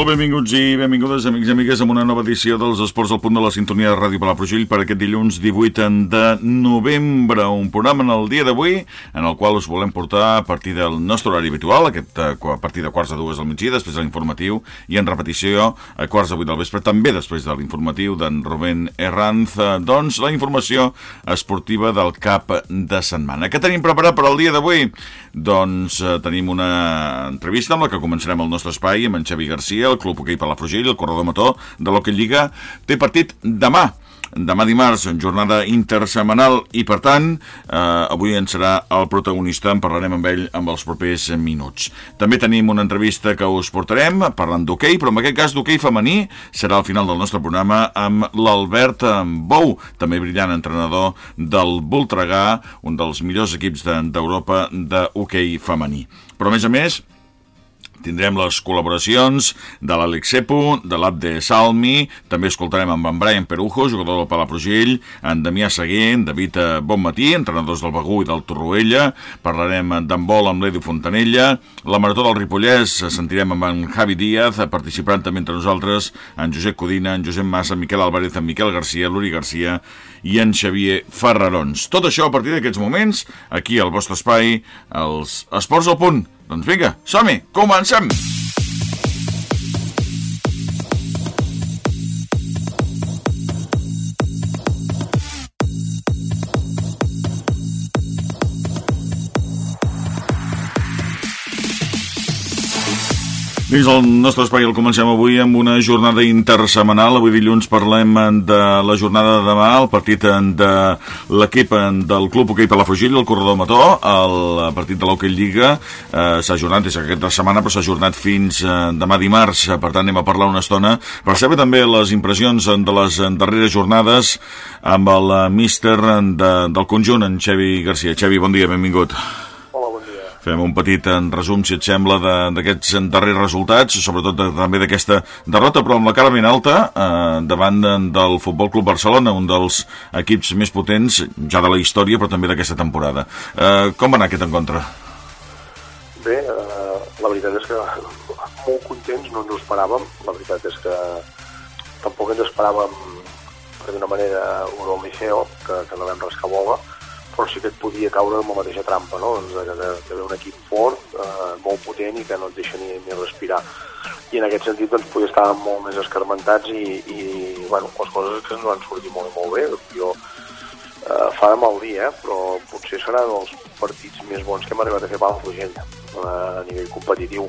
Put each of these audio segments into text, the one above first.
Molt benvinguts i benvingudes, amics i amigues, amb una nova edició dels Esports al punt de la sintonia de Ràdio Palafrugell per aquest dilluns 18 de novembre. Un programa en el dia d'avui en el qual us volem portar a partir del nostre horari habitual, aquest, eh, a partir de quarts de dues del migdia, després de l'informatiu, i en repetició a quarts de vuit del vespre, també després de l'informatiu d'en Rubén Herranz. Eh, doncs la informació esportiva del cap de setmana. Què tenim preparat per al dia d'avui? Doncs eh, tenim una entrevista amb la que començarem el nostre espai amb en Xavi Garcia, el Club Hoquei Palafrugell, el corredor mató de l'Hockey Lliga, té partit demà demà dimarts, en jornada intersemanal i per tant, eh, avui en serà el protagonista, en parlarem amb ell amb els propers minuts. També tenim una entrevista que us portarem parlant d'hoquei, però en aquest cas d'hoquei femení serà al final del nostre programa amb l'Albert Bou, també brillant entrenador del Voltregà, un dels millors equips d'Europa de hoquei femení. Però a més a més, Tindrem les col·laboracions de l'Àlex Cepo, de l'Abde Salmi, també escoltarem amb en Brian Perujo, jugador del Palafrugell, en Damià Seguer, en David eh, Bonmatí, entrenadors del Begú i del Torroella, parlarem d'handbol amb l'Edu Fontanella, la Marató del Ripollès, sentirem amb en Javi Díaz, participaran també entre nosaltres en Josep Codina, en Josep Massa, en Miquel Álvarez, en Miquel Garcia, l'Uri Garcia i en Xavier Ferrarons. Tot això a partir d'aquests moments, aquí al vostre espai, els Esports al Punt, doncs vinga, som-hi, comencem! Dins el nostre espai el comencem avui amb una jornada intersemanal. Avui dilluns parlem de la jornada de demà, el partit de l'equip del Club Hoquei Palafrugell, el corredor Mató, el partit de l'Hockey Lliga. Eh, s'ha jornat des d'aquesta setmana, però s'ha jornat fins eh, demà dimarts. Per tant, anem a parlar una estona per saber també les impressions de les darreres jornades amb el míster de, del conjunt, en Xevi Garcia. Xevi, bon dia, benvingut. Fem un petit en resum, si et sembla, d'aquests darrers resultats, sobretot de, també d'aquesta derrota, però amb la cara ben alta, eh, davant de, del Futbol Club Barcelona, un dels equips més potents ja de la història, però també d'aquesta temporada. Eh, com va anar aquest encontre? Bé, eh, la veritat és que molt contents, no ens ho esperàvem. La veritat és que tampoc ens esperàvem, per d'una manera, un Liceo, que, que no vam rascar bola, però sí que et podia caure amb la mateixa trampa, no? doncs que, que, que ve un equip fort, eh, molt potent i que no et deixa ni, ni respirar. I en aquest sentit doncs, podia estar molt més escarmentats i, i bueno, les coses que ens van sortir molt molt bé. Jo eh, fa de mal dia, eh, però potser serà dels partits més bons que hem arribat a fer Palafrugell eh, a nivell competitiu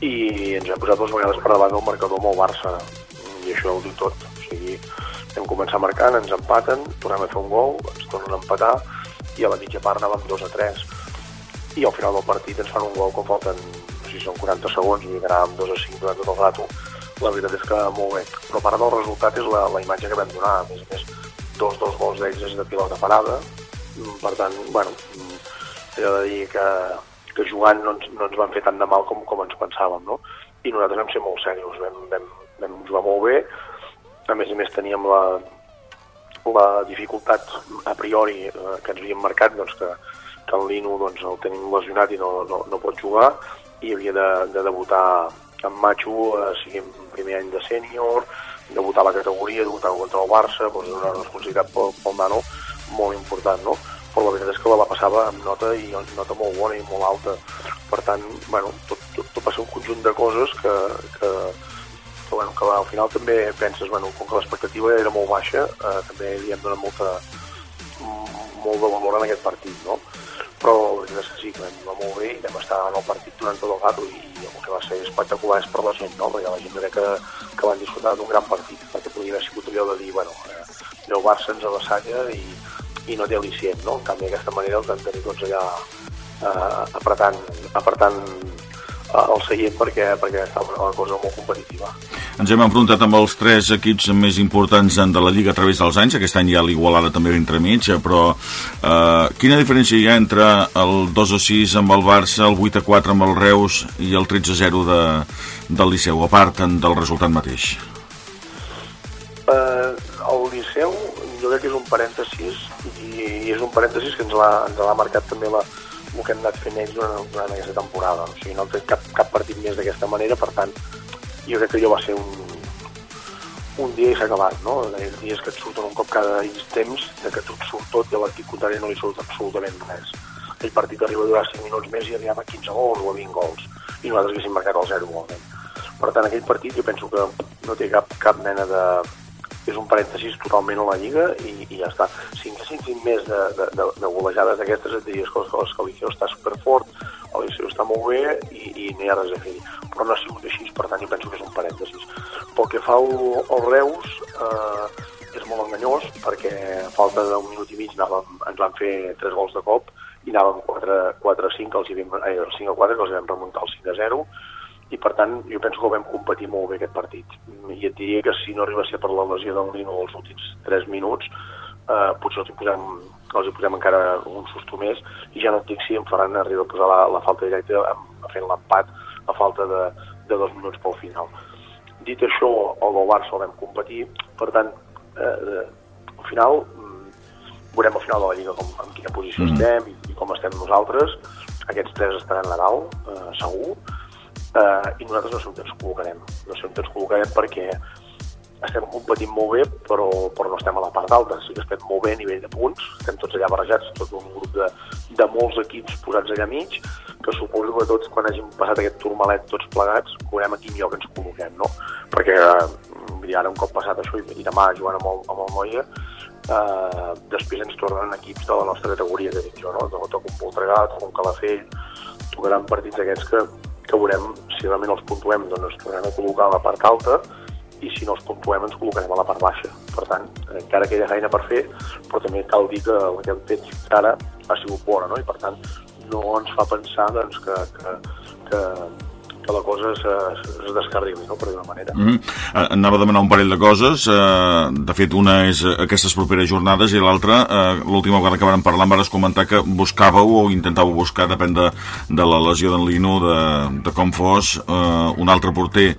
i ens hem posat dues vegades per davant del marcador amb el Barça i això ho diu tot. O sigui, vam començar marcant, ens empaten, tornem a fer un gol, ens tornen a empatar i a la mitja part anàvem 2 a 3 i al final del partit ens fan un gol quan falten, no sé si són 40 segons i anàvem 2 a 5 durant tot el rato. La veritat és que molt bé. Però part del resultat és la, la imatge que vam donar. A més a més, dos dels gols d'ells és de pilota parada. Per tant, bueno he de dir que, que jugant no ens, no ens van fer tant de mal com, com ens pensàvem no? i nosaltres vam ser molt serios. Vam, vam, vam jugar molt bé. A més a més teníem la, la dificultat a priori eh, que ens havíem marcat doncs, que, que el Lino doncs, el tenim lesionat i no, no, no pot jugar i havia de, de debutar en Macho, eh, sigui en primer any de sènior, debutar a la categoria, debutar contra el Barça, doncs una responsabilitat pel, pel nano molt important, no? però la veritat és que la passava amb nota i amb nota molt bona i molt alta. Per tant, bueno, tot, tot, tot va ser un conjunt de coses que, que, que, bueno, que al final també penses, bueno, com que l'expectativa era molt baixa, eh, també li hem donat molta, molt de valor en aquest partit, no? Però és que sí, que vam jugar molt bé i vam estar en el partit durant tot el rato i el que va ser espectacular és per la gent, no? Perquè la gent crec que, que van disfrutar d'un gran partit, perquè podria haver sigut allò de dir, bueno, eh, el Barça ens avassalla i, i no té al·licient, no? En canvi, d'aquesta manera els vam tenir tots allà eh, apretant, apretant al seient perquè, perquè està una cosa molt competitiva. Ens hem enfrontat amb els tres equips més importants de la Lliga a través dels anys, aquest any hi ha l'Igualada també entremig, però eh, quina diferència hi ha entre el 2 a 6 amb el Barça, el 8 a 4 amb el Reus i el 13 a 0 de, del Liceu, a part del resultat mateix? Eh, el Liceu jo crec que és un parèntesis i és un parèntesis que ens l'ha marcat també la, el que hem anat fent ells durant, durant aquesta temporada. O sigui, no té cap, cap partit més d'aquesta manera, per tant, jo crec que allò va ser un, un dia i s'ha acabat, no? Aquells dies que et surten un cop cada X temps, de que tot surt tot i a l'equip contrari no li surt absolutament res. Aquell partit arriba a durar 5 minuts més i arribava a 15 gols o a 20 gols, i nosaltres haguéssim marcat el 0 igualment. Per tant, aquell partit jo penso que no té cap, cap mena de... és un parèntesis totalment a la Lliga i, i ja està. Si haguéssim fet més de, de, de, de golejades d'aquestes et diries que el Liceu està superfort, el Liceu està molt bé i, i no hi ha res a fer però no ha sigut així, per tant jo penso que és un parèntesis. Pel que fa al, Reus, eh, és molt enganyós perquè a falta d'un minut i mig anàvem, ens van fer tres gols de cop i anàvem 4-5 els hi vam, eh, 5 4 que els vam remuntar al 5 0 i per tant jo penso que vam competir molt bé aquest partit i et diria que si no arriba a ser per la lesió del Nino els últims 3 minuts eh, potser els hi posem els hi posem encara un susto més i ja no et dic si en Ferran arriba a posar la, la falta directa fent l'empat a falta de, de dos minuts pel final. Dit això, el del Barça el vam competir, per tant, eh, al final mm, veurem al final de la Lliga com, en quina posició mm. estem i, i com estem nosaltres. Aquests tres estaran a dalt, eh, segur, eh, i nosaltres no sé on ens col·locarem. No sé on ens col·locarem perquè estem competint molt bé, però, però no estem a la part alta. Sí que estem molt bé a nivell de punts, estem tots allà barrejats, tot un grup de, de molts equips posats allà mig, que suposo que tots, quan hàgim passat aquest turmalet tots plegats, veurem a quin lloc ens col·loquem, no? Perquè eh, ara un cop passat això i, i demà jugant amb el, amb el Noia, eh, després ens tornen equips de la nostra categoria, que dic jo, no? Toca un Voltregà, toca un Calafell, tocaran partits aquests que, que veurem si realment els puntuem, doncs ens tornem a col·locar a la part alta, i si no els puntuem ens col·locarem a la part baixa. Per tant, encara queda feina per fer, però també cal dir que el que hem fet fins ara ha sigut bona, no? i per tant no ens fa pensar doncs, que, que, que, que la cosa es, es descarrili, no?, per d'una manera. Mm -hmm. Anava a demanar un parell de coses. Eh, de fet, una és aquestes properes jornades i l'altra, eh, l'última vegada que vam parlar, em vas comentar que buscàveu o intentàveu buscar, depèn de, de la lesió d'en Lino, de, de com fos, un altre porter.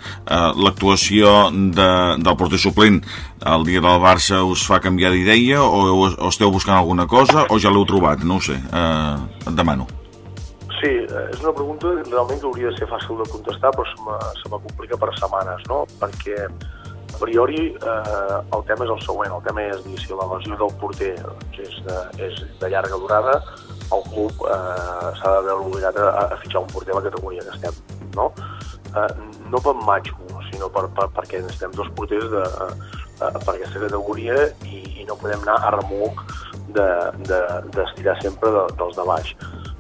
L'actuació de, del porter suplent el dia del Barça us fa canviar d'idea o, o esteu buscant alguna cosa o ja l'heu trobat? No ho sé. Et demano. Sí, eh, és una pregunta realment que hauria de ser fàcil de contestar, però se me complica per setmanes, no? Perquè a priori eh, el tema és el següent, el tema és dir, si la lesió del porter doncs és, de, és de llarga durada, el club eh, s'ha de veure obligat a, a fitxar un porter a la categoria que estem, no? Eh, no per matxo, sinó per, per, perquè necessitem dos porters de, eh, per aquesta categoria i, i no podem anar a remolc d'estirar de, de, sempre de, dels de baix.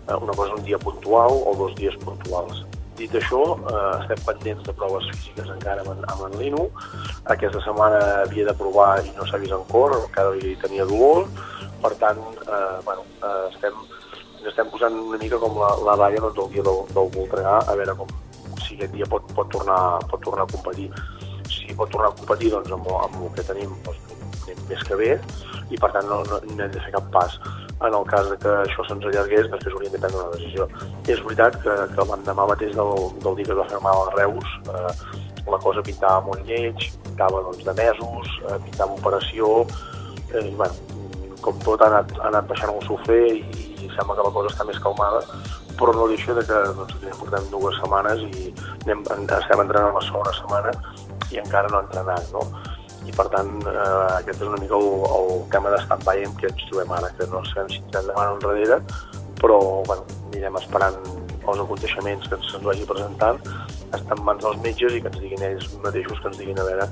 Eh, una cosa un dia puntual o dos dies puntuals. Dit això, eh, estem pendents de proves físiques encara amb, amb en Lino. Aquesta setmana havia de provar i no s'ha vist en cor, cada dia tenia dolor. Per tant, eh, bueno, eh, estem, estem posant una mica com la, la valla doncs, el dia del, del Voltregà, a veure com, si aquest dia pot, pot, tornar, pot tornar a competir. Si pot tornar a competir doncs, amb, amb el que tenim doncs, més que bé i per tant no, no, no hem de fer cap pas en el cas de que això se'ns allargués, després hauríem de prendre una decisió. És veritat que, que l'endemà mateix del, del dia que es va fer mal a Reus, eh, la cosa pintava molt lleig, pintava doncs, de mesos, eh, pintava operació, eh, i bueno, com tot ha anat, ha anat baixant el sofre i, i sembla que la cosa està més calmada, però no deixa de que doncs, ja portem dues setmanes i anem, estem entrenant la segona setmana i encara no ha entrenat, no? I per tant eh, aquest és una mica el, el tema de stand-by en què ens trobem ara, que no sabem si davant o enrere, però bueno, anirem esperant els aconteixements que se'ns vagi presentant, estan en mans dels metges i que ens diguin ells mateixos, que ens diguin a veure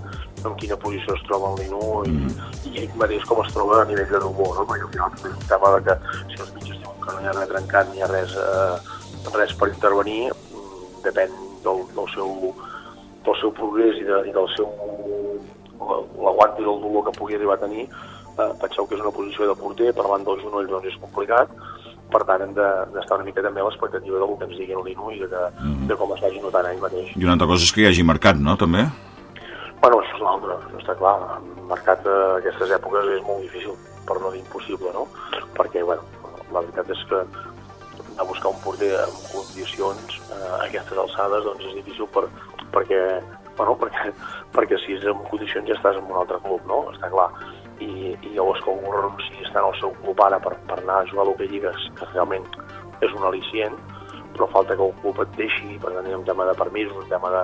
en quina posició es troba el Nino i, mm. i ell mateix com es troba a nivell de dolor, no? perquè al final és un tema de que si els metges diuen que no hi ha res trencat ni hi ha res, eh, res per intervenir, mm, depèn del, del, seu, del seu progrés i, de, i del seu l'aguant i el dolor que pugui arribar a tenir, eh, penseu que és una posició de porter, parlant dels genolls doncs és complicat, per tant hem d'estar una mica també a l'expectativa del que ens digui el Lino i de, mm. de com es vagi notant ell mateix. I una altra cosa és que hi hagi mercat, no, també? Bueno, això és l'altre, està clar. El mercat d'aquestes èpoques és molt difícil, per no dir impossible, no? Perquè, bueno, la veritat és que a buscar un porter en condicions eh, a aquestes alçades doncs és difícil per, perquè bueno, perquè, perquè si és en condicions ja estàs en un altre club, no? Està clar. I, i llavors que algú renunci a estar en el seu club ara per, per anar a jugar a l'Hockey Lligues, que realment és un al·licient, però falta que el club et deixi, per tant, hi ha un tema de permisos, un tema de,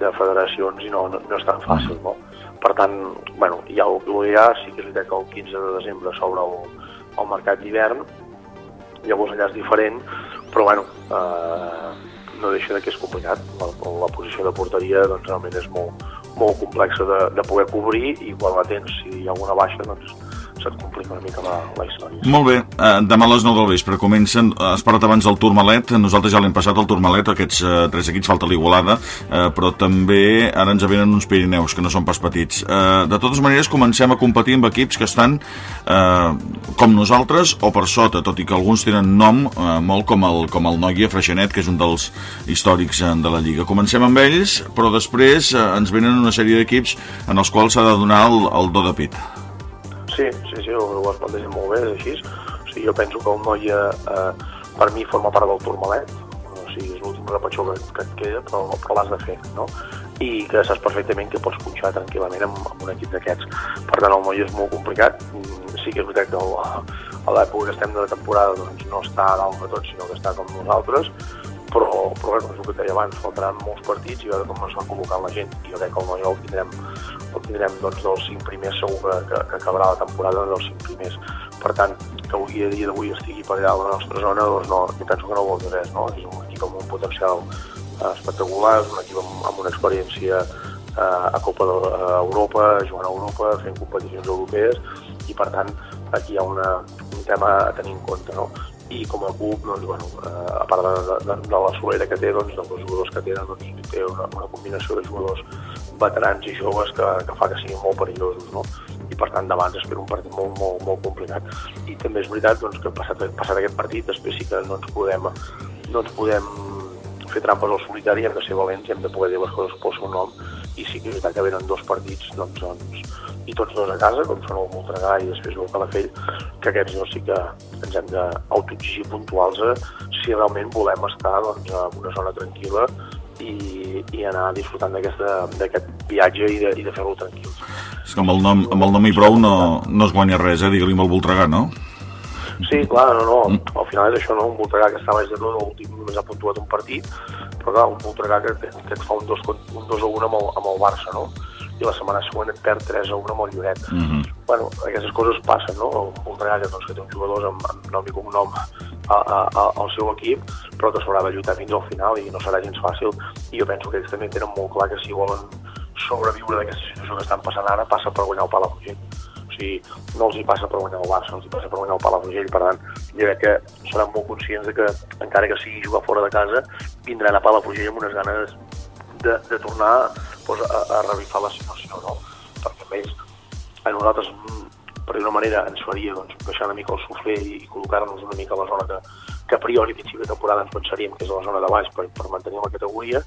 de federacions i no, no, no és tan fàcil, no? Per tant, bueno, ja ho, ho ha, sí que és veritat que el 15 de desembre s'obre el, el mercat d'hivern, llavors allà és diferent, però bueno, eh, no deixa de que és complicat. La, la posició de porteria doncs, realment és molt, molt complexa de, de poder cobrir i quan la tens, si hi ha alguna baixa, doncs se't complica una mica la, la història. Molt bé, uh, demà a les 9 del vespre comencen, uh, has parlat abans del Tourmalet, nosaltres ja l'hem passat al Tourmalet, aquests uh, tres equips, falta l'Igualada, uh, però també ara ens venen uns Pirineus, que no són pas petits. Uh, de totes maneres, comencem a competir amb equips que estan uh, com nosaltres o per sota, tot i que alguns tenen nom uh, molt com el, com el Noia Freixenet, que és un dels històrics uh, de la Lliga. Comencem amb ells, però després uh, ens venen una sèrie d'equips en els quals s'ha de donar el, el do de pit. Sí, sí, sí, ho, has plantejat molt bé, així. O sigui, jo penso que el Noia, eh, per mi, forma part del Tourmalet, o sigui, és l'últim repetxó que, que et queda, però, però l'has de fer, no? I que saps perfectament que pots punxar tranquil·lament amb, amb un equip d'aquests. Per tant, el Noia és molt complicat. Mm, sí que és veritat que a l'època que estem de la temporada doncs, no està a dalt de tot, sinó que està com nosaltres, però, però bueno, és el que deia abans, faltaran molts partits i veure com es va col·locant la gent. Jo crec que el Noia el tindrem, el tindrem doncs, dels cinc primers segur que, que, que acabarà la temporada dels cinc primers. Per tant, que avui a dia d'avui estigui per allà a la nostra zona, doncs no, jo penso que no vol dir res, no? És un equip amb un potencial eh, espectacular, és un equip amb, amb una experiència eh, a Copa d'Europa, jugant a Europa, fent competicions europees, i per tant aquí hi ha una, un tema a tenir en compte, no? I com a club, doncs, bueno, eh, a part de, de, de la solera que té, doncs, dels jugadors que tenen, doncs, té una, una combinació de jugadors veterans i joves que, que fa que siguin molt perillosos, no? I per tant, davant espero un partit molt, molt, molt complicat. I també és veritat doncs, que passat, passat aquest partit, després sí que no ens podem, no ens podem fer trampes al solitari, hem de ser valents i hem de poder dir les coses pel seu nom i sí que és veritat que venen dos partits doncs, doncs, i tots dos a casa, com són el Voltregà i després el Calafell, que aquests dos sí que ens hem d'autoexigir puntuals eh, si realment volem estar doncs, en una zona tranquil·la i, i anar disfrutant d'aquest viatge i de, i de fer-lo tranquil. És que amb el nom, amb el nom i prou no, no es guanya res, eh? digue-li amb el Voltregà, no? Sí, clar, no, no, al final és això, no? un Voltregà que està baix de tot, l'últim només ha puntuat un partit, clar, un Voltregà que, que et fa un 2 un dos a 1 amb el, amb el Barça, no? i la setmana següent et perd 3 a 1 amb el Lloret. Mm -hmm. bueno, aquestes coses passen, no? El Voltregà, que, doncs, que té uns jugadors amb, amb nom i cognom a, a, a, al seu equip, però que s'haurà de lluitar fins al final i no serà gens fàcil. I jo penso que ells també tenen molt clar que si volen sobreviure d'aquesta situació que estan passant ara, passa per guanyar el Palafrugell sigui, no els hi passa per guanyar el Barça, els hi passa per guanyar el Palafrugell, per tant, jo crec que seran molt conscients de que, encara que sigui jugar fora de casa, vindran a Palafrugell amb unes ganes de, de tornar pues, a, a revifar la situació, no? Perquè a ells, a nosaltres, per d'una manera, ens faria doncs, baixar una mica el sofrer i, i col·locar-nos una mica a la zona que, que a priori a principi de temporada ens pensaríem que és la zona de baix per, per mantenir la categoria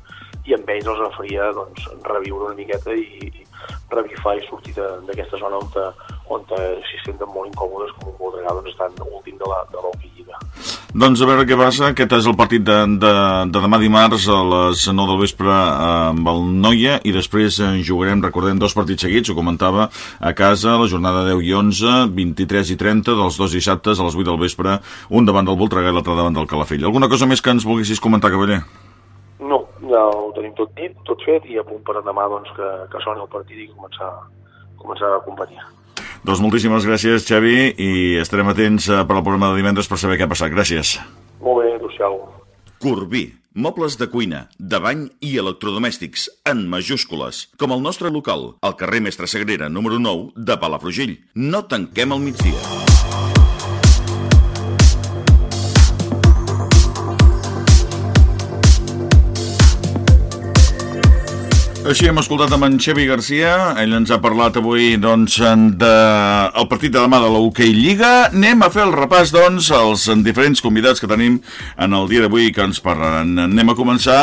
i amb ells els faria doncs, reviure una miqueta i, i revifar i sortir d'aquesta zona on, on s'hi senten molt incòmodes com un Voltregà doncs estan últim de la, de l'Hockey Lliga. Doncs a veure què passa, aquest és el partit de, de, de demà dimarts a les 9 del vespre amb el Noia i després jugarem, recordem, dos partits seguits, ho comentava a casa, la jornada 10 i 11, 23 i 30 dels dos dissabtes a les 8 del vespre, un davant del Voltregà i l'altre davant del Calafell. Alguna cosa més que ens volguessis comentar, cavaller? No, ja ho tenim tot dit, tot fet i a punt per demà doncs, que, que soni el partit i començar, començar a competir. Doncs moltíssimes gràcies, Xavi, i estarem atents eh, per al programa de divendres per saber què ha passat. Gràcies. Molt bé, adéu Corbí, mobles de cuina, de bany i electrodomèstics, en majúscules, com el nostre local, al carrer Mestre Sagrera, número 9, de Palafrugell. No tanquem al migdia. Així hem escoltat amb en Xevi Garcia, ell ens ha parlat avui doncs, de el partit de demà de la UK Lliga. Anem a fer el repàs doncs, als diferents convidats que tenim en el dia d'avui que ens parlaran. Anem a començar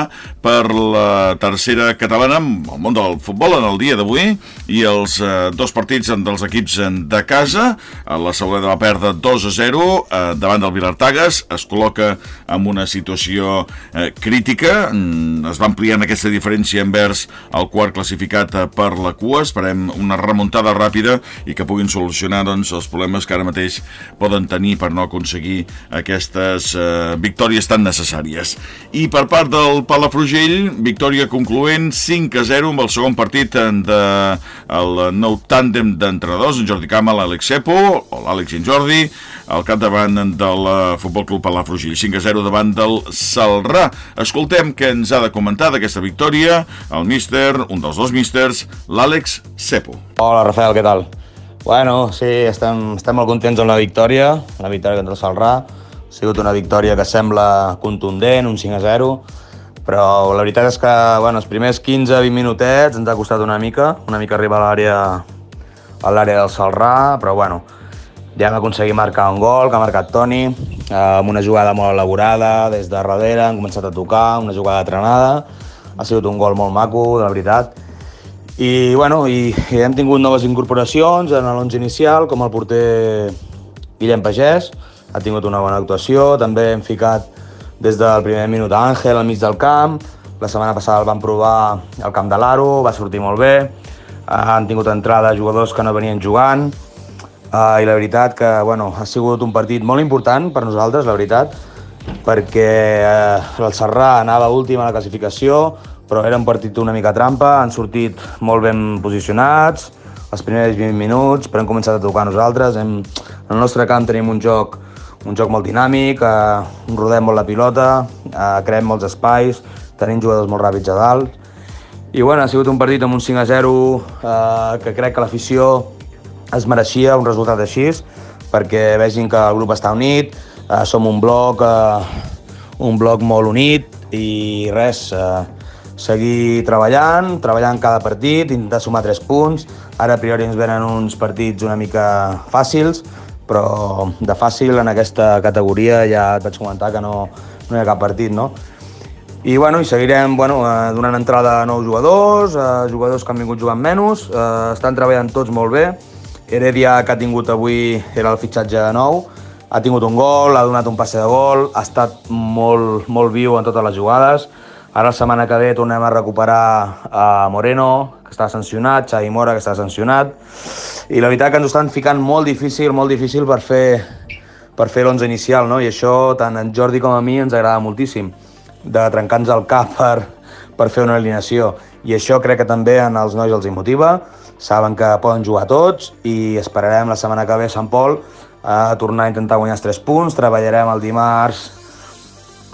per la tercera catalana, el món del futbol en el dia d'avui, i els eh, dos partits dels equips de casa. La Sauleda va perdre 2 a 0 eh, davant del Vilartagas, es col·loca en una situació eh, crítica, mm, es va ampliant aquesta diferència envers el quart classificat eh, per la cua. Esperem una remuntada ràpida i que puguin solucionar doncs, els problemes que ara mateix poden tenir per no aconseguir aquestes eh, victòries tan necessàries. I per part del Palafrugell, victòria concloent 5 a 0 amb el segon partit de el nou tàndem d'entrenadors, en Jordi Cama, l'Àlex Sepo, o l'Àlex i Jordi, al capdavant del Futbol Club Palafrugell, 5 a 0 davant del Salrà. Escoltem què ens ha de comentar d'aquesta victòria el míster, un dels dos místers, l'Àlex Sepo. Hola, Rafael, què tal? Bueno, sí, estem, estem molt contents amb la victòria, la victòria contra el Salrà. Ha sigut una victòria que sembla contundent, un 5 a 0, però la veritat és que bueno, els primers 15-20 minutets ens ha costat una mica, una mica arribar a l'àrea a l'àrea del Salrà, però bueno, ja hem aconseguit marcar un gol, que ha marcat Toni, eh, amb una jugada molt elaborada, des de darrere, han començat a tocar, una jugada trenada, ha sigut un gol molt maco, la veritat. I, bueno, i, i hem tingut noves incorporacions en l'11 inicial, com el porter Guillem Pagès, ha tingut una bona actuació, també hem ficat des del primer minut Àngel al mig del camp, la setmana passada el vam provar al camp de l'Aro, va sortir molt bé, han tingut entrada jugadors que no venien jugant, Uh, I la veritat que bueno, ha sigut un partit molt important per nosaltres, la veritat, perquè uh, el Serrà anava últim a la classificació, però era un partit una mica trampa, han sortit molt ben posicionats, els primers 20 minuts, però hem començat a tocar nosaltres. Hem, en el nostre camp tenim un joc, un joc molt dinàmic, eh, rodem molt la pilota, eh, creem molts espais, tenim jugadors molt ràpids a dalt. I bueno, ha sigut un partit amb un 5 a 0 eh, que crec que l'afició es mereixia un resultat així perquè vegin que el grup està unit, eh, som un bloc, eh, un bloc molt unit i res, eh, seguir treballant, treballant cada partit, intentar sumar tres punts. Ara a priori ens venen uns partits una mica fàcils, però de fàcil en aquesta categoria ja et vaig comentar que no, no hi ha cap partit, no? I, bueno, i seguirem bueno, eh, donant entrada a nous jugadors, a jugadors que han vingut jugant menys, eh, estan treballant tots molt bé, Heredia, que ha tingut avui, era el fitxatge nou, ha tingut un gol, ha donat un passe de gol, ha estat molt, molt viu en totes les jugades. Ara la setmana que ve tornem a recuperar a Moreno, que està sancionat, Xavi Mora, que està sancionat, i la veritat que ens ho estan ficant molt difícil, molt difícil per fer, per fer l'11 inicial, no? i això tant en Jordi com a mi ens agrada moltíssim, de trencar-nos el cap per, per fer una alineació, i això crec que també en els nois els hi motiva, saben que poden jugar tots i esperarem la setmana que ve a Sant Pol a tornar a intentar guanyar els 3 punts, treballarem el dimarts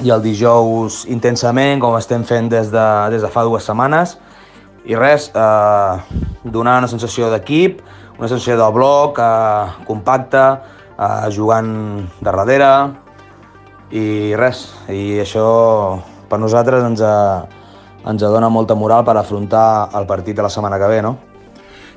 i el dijous intensament, com estem fent des de, des de fa dues setmanes, i res, eh, donar una sensació d'equip, una sensació de bloc, eh, compacte, eh, jugant de darrere, i res, i això per nosaltres ens, eh, ens dona molta moral per afrontar el partit de la setmana que ve, no?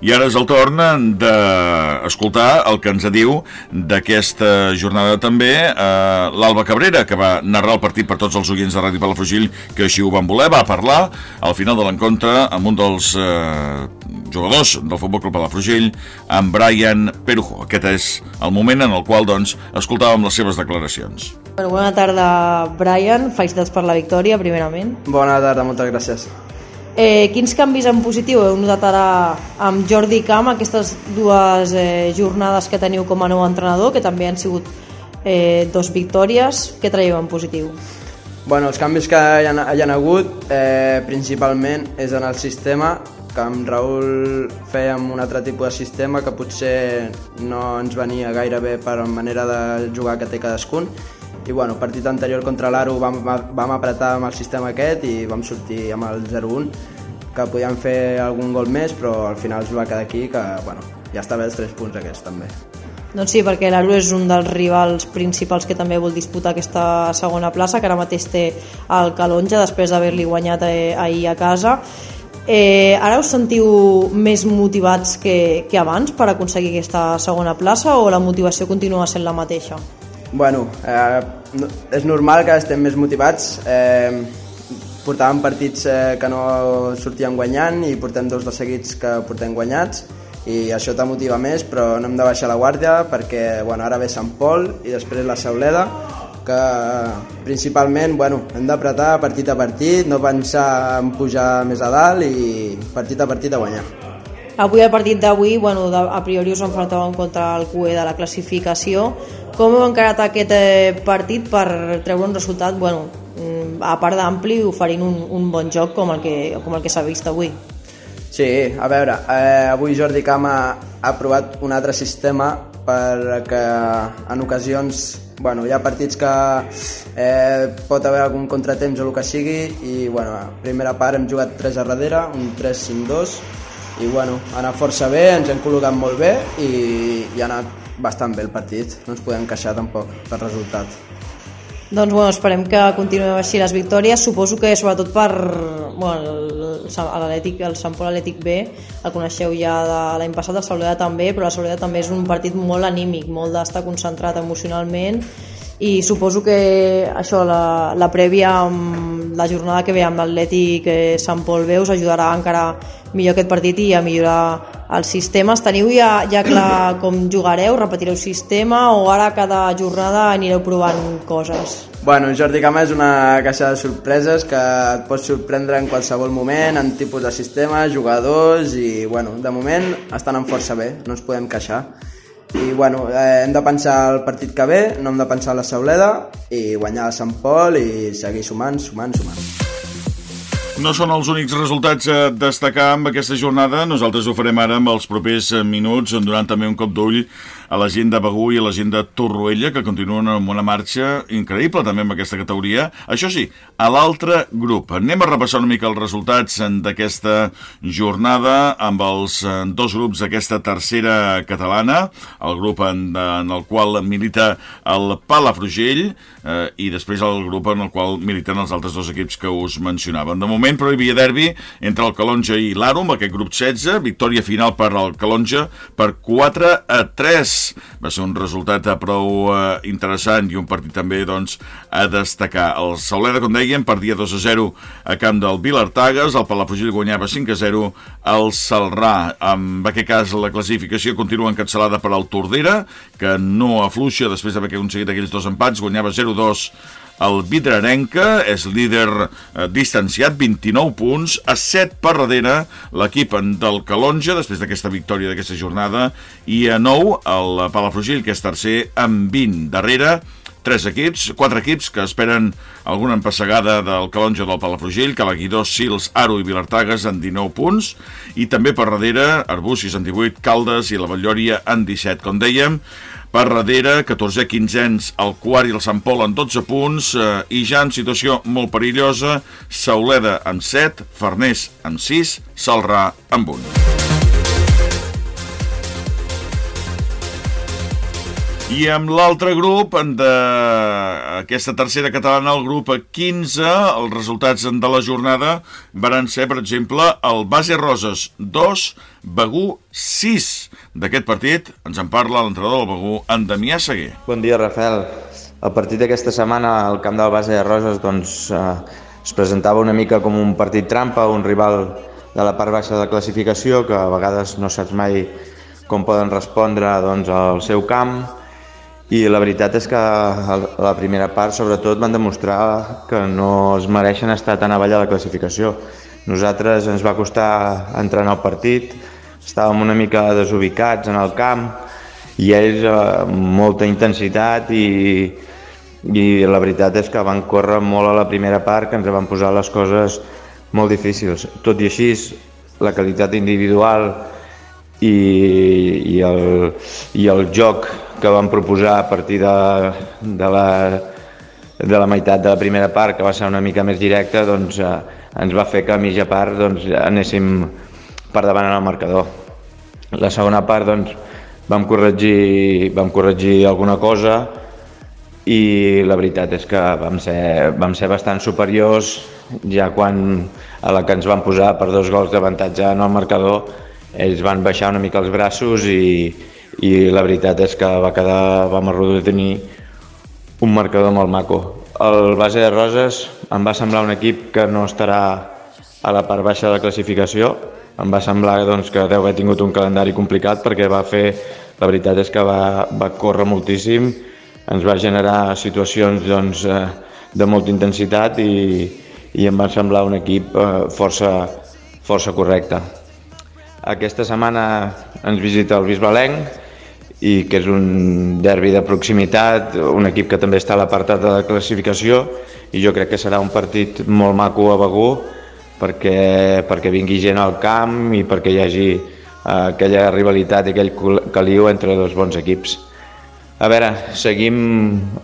I ara és el torn d'escoltar el que ens diu d'aquesta jornada també eh, l'Alba Cabrera, que va narrar el partit per tots els oients de Ràdio Palafrugell que així ho van voler, va parlar al final de l'encontre amb un dels eh, jugadors del Futbol Club Palafrugell, amb Brian Perujo. Aquest és el moment en el qual doncs, escoltàvem les seves declaracions. Bueno, bona tarda, Brian. Felicitats per la victòria, primerament. Bona tarda, moltes gràcies. Eh, quins canvis en positiu heu notat ara amb Jordi Camp aquestes dues eh, jornades que teniu com a nou entrenador, que també han sigut eh, dos victòries, què traieu en positiu? Bueno, els canvis que hi ha, hi ha hagut eh, principalment és en el sistema, que amb Raül fèiem un altre tipus de sistema que potser no ens venia gaire bé per la manera de jugar que té cadascun, i bueno, partit anterior contra l'Aro vam, vam apretar amb el sistema aquest i vam sortir amb el 0-1 que podíem fer algun gol més però al final es va quedar aquí que bueno, ja està bé els 3 punts aquests també doncs sí, perquè l'Aro és un dels rivals principals que també vol disputar aquesta segona plaça, que ara mateix té el Calonja després d'haver-li guanyat eh, ahir a casa. Eh, ara us sentiu més motivats que, que abans per aconseguir aquesta segona plaça o la motivació continua sent la mateixa? Bueno, eh, és normal que estem més motivats. Eh, portàvem partits eh, que no sortíem guanyant i portem dos de seguits que portem guanyats i això te motiva més, però no hem de baixar la guàrdia perquè bueno, ara ve Sant Pol i després la Sauleda que principalment bueno, hem d'apretar partit a partit, no pensar en pujar més a dalt i partit a partit a guanyar. Avui el partit d'avui, bueno, a priori us enfrontàvem contra el QE de la classificació. Com heu encarat aquest eh, partit per treure un resultat, bueno, mm, a part d'ampli, oferint un, un bon joc com el que, com el que s'ha vist avui? Sí, a veure, eh, avui Jordi Cama ha provat un altre sistema perquè en ocasions bueno, hi ha partits que eh, pot haver algun contratemps o el que sigui i bueno, primera part hem jugat 3 a darrere, un 3-5-2 i bueno, ha anat força bé, ens hem col·locat molt bé i, i ha anat bastant bé el partit, no ens podem queixar tampoc pel resultat. Doncs bueno, esperem que continuem així les victòries. Suposo que sobretot per bueno, l'Atlètic, el Sant Pol Atlètic B, el coneixeu ja de l'any passat, el Sauleda també, però la Sauleda també és un partit molt anímic, molt d'estar concentrat emocionalment i suposo que això, la, la prèvia amb la jornada que ve amb l'Atlètic eh, Sant Pol B us ajudarà encara millor aquest partit i a millorar els sistemes. Teniu ja, ja clar com jugareu? Repetireu sistema o ara cada jornada anireu provant coses? Bueno, Jordi Cama és una caixa de sorpreses que et pot sorprendre en qualsevol moment, en tipus de sistema, jugadors i, bueno, de moment estan en força bé, no ens podem queixar i bueno, eh, hem de pensar el partit que ve, no hem de pensar la Sauleda i guanyar a Sant Pol i seguir sumant, sumant, sumant. No són els únics resultats a destacar amb aquesta jornada. Nosaltres ho farem ara amb els propers minuts, donant també un cop d'ull a la gent de Begú i a la gent de Torroella, que continuen amb una marxa increïble també en aquesta categoria. Això sí, a l'altre grup. Anem a repassar una mica els resultats d'aquesta jornada amb els eh, dos grups d'aquesta tercera catalana, el grup en, en el qual milita el Palafrugell eh, i després el grup en el qual militen els altres dos equips que us mencionaven. De moment, però hi havia derbi entre el Calonja i l'Arum, aquest grup 16, victòria final per al Calonja per 4 a 3 va ser un resultat prou eh, interessant i un partit també doncs, a destacar. El Sauleda, com dèiem, perdia 2 a 0 a camp del Vilartagas, el Palafrugell guanyava 5 a 0 al Salrà. En aquest cas la classificació continua encapçalada per al Tordera, que no afluixa després d'haver aconseguit aquells dos empats, guanyava 0-2 el Vidrarenca és líder eh, distanciat, 29 punts, a 7 per darrere l'equip del Calonja, després d'aquesta victòria d'aquesta jornada, i a 9 el Palafrugell, que és tercer, amb 20 darrere, tres equips, quatre equips que esperen alguna empassegada del Calonja del Palafrugell, Calaguidó, Sils, Aro i Vilartagas en 19 punts, i també per darrere Arbúcies en 18, Caldes i la Vallòria en 17. Com dèiem, per darrere, 14 15 el quart i el Sant Pol en 12 punts eh, i ja en situació molt perillosa, Sauleda amb 7, Farners amb 6, Salrà amb 1. I amb l'altre grup, d'aquesta tercera catalana, el grup 15, els resultats de la jornada varen ser, per exemple, el Base Roses 2, Begú 6. D'aquest partit ens en parla l'entrenador del Begú, en Damià Seguer. Bon dia, Rafael. El partit d'aquesta setmana al camp del Base de Roses doncs, eh, es presentava una mica com un partit trampa, un rival de la part baixa de la classificació, que a vegades no saps mai com poden respondre doncs, al seu camp, i la veritat és que a la primera part sobretot van demostrar que no es mereixen estar tan avall a la classificació. Nosaltres ens va costar entrar en el partit, estàvem una mica desubicats en el camp i ells eh, molta intensitat i, i la veritat és que van córrer molt a la primera part que ens van posar les coses molt difícils. Tot i així, la qualitat individual i, i, el, i el joc que vam proposar a partir de, de, la, de la meitat de la primera part, que va ser una mica més directa, doncs, eh, ens va fer que a mitja part doncs, anéssim per davant en el marcador. La segona part doncs, vam, corregir, vam corregir alguna cosa i la veritat és que vam ser, vam ser bastant superiors ja quan a la que ens van posar per dos gols d'avantatge en el marcador ells van baixar una mica els braços i, i la veritat és que va quedar, vam tenir un marcador molt maco. El base de Roses em va semblar un equip que no estarà a la part baixa de la classificació. Em va semblar doncs, que deu haver tingut un calendari complicat perquè va fer, la veritat és que va, va córrer moltíssim, ens va generar situacions doncs, eh, de molta intensitat i, i em va semblar un equip eh, força, força correcte. Aquesta setmana ens visita el Bisbalenc i que és un derbi de proximitat, un equip que també està a l'apartat de la classificació i jo crec que serà un partit molt maco a Begú perquè, perquè vingui gent al camp i perquè hi hagi uh, aquella rivalitat aquell caliu entre dos bons equips. A veure, seguim,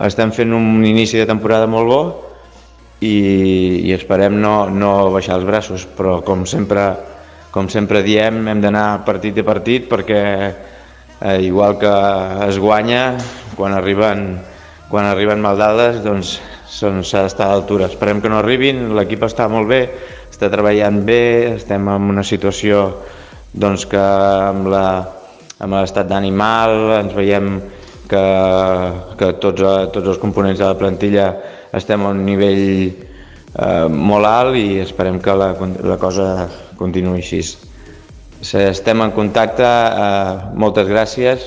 estem fent un inici de temporada molt bo i, i esperem no, no baixar els braços, però com sempre, com sempre diem, hem d'anar partit a partit perquè eh, igual que es guanya, quan arriben, quan arriben maldades, doncs s'ha d'estar a l'altura. Esperem que no arribin, l'equip està molt bé, està treballant bé, estem en una situació doncs, que amb la amb l'estat d'animal ens veiem que, que tots, tots els components de la plantilla estem a un nivell eh, molt alt i esperem que la, la cosa continuï així. Estem en contacte, eh, moltes gràcies,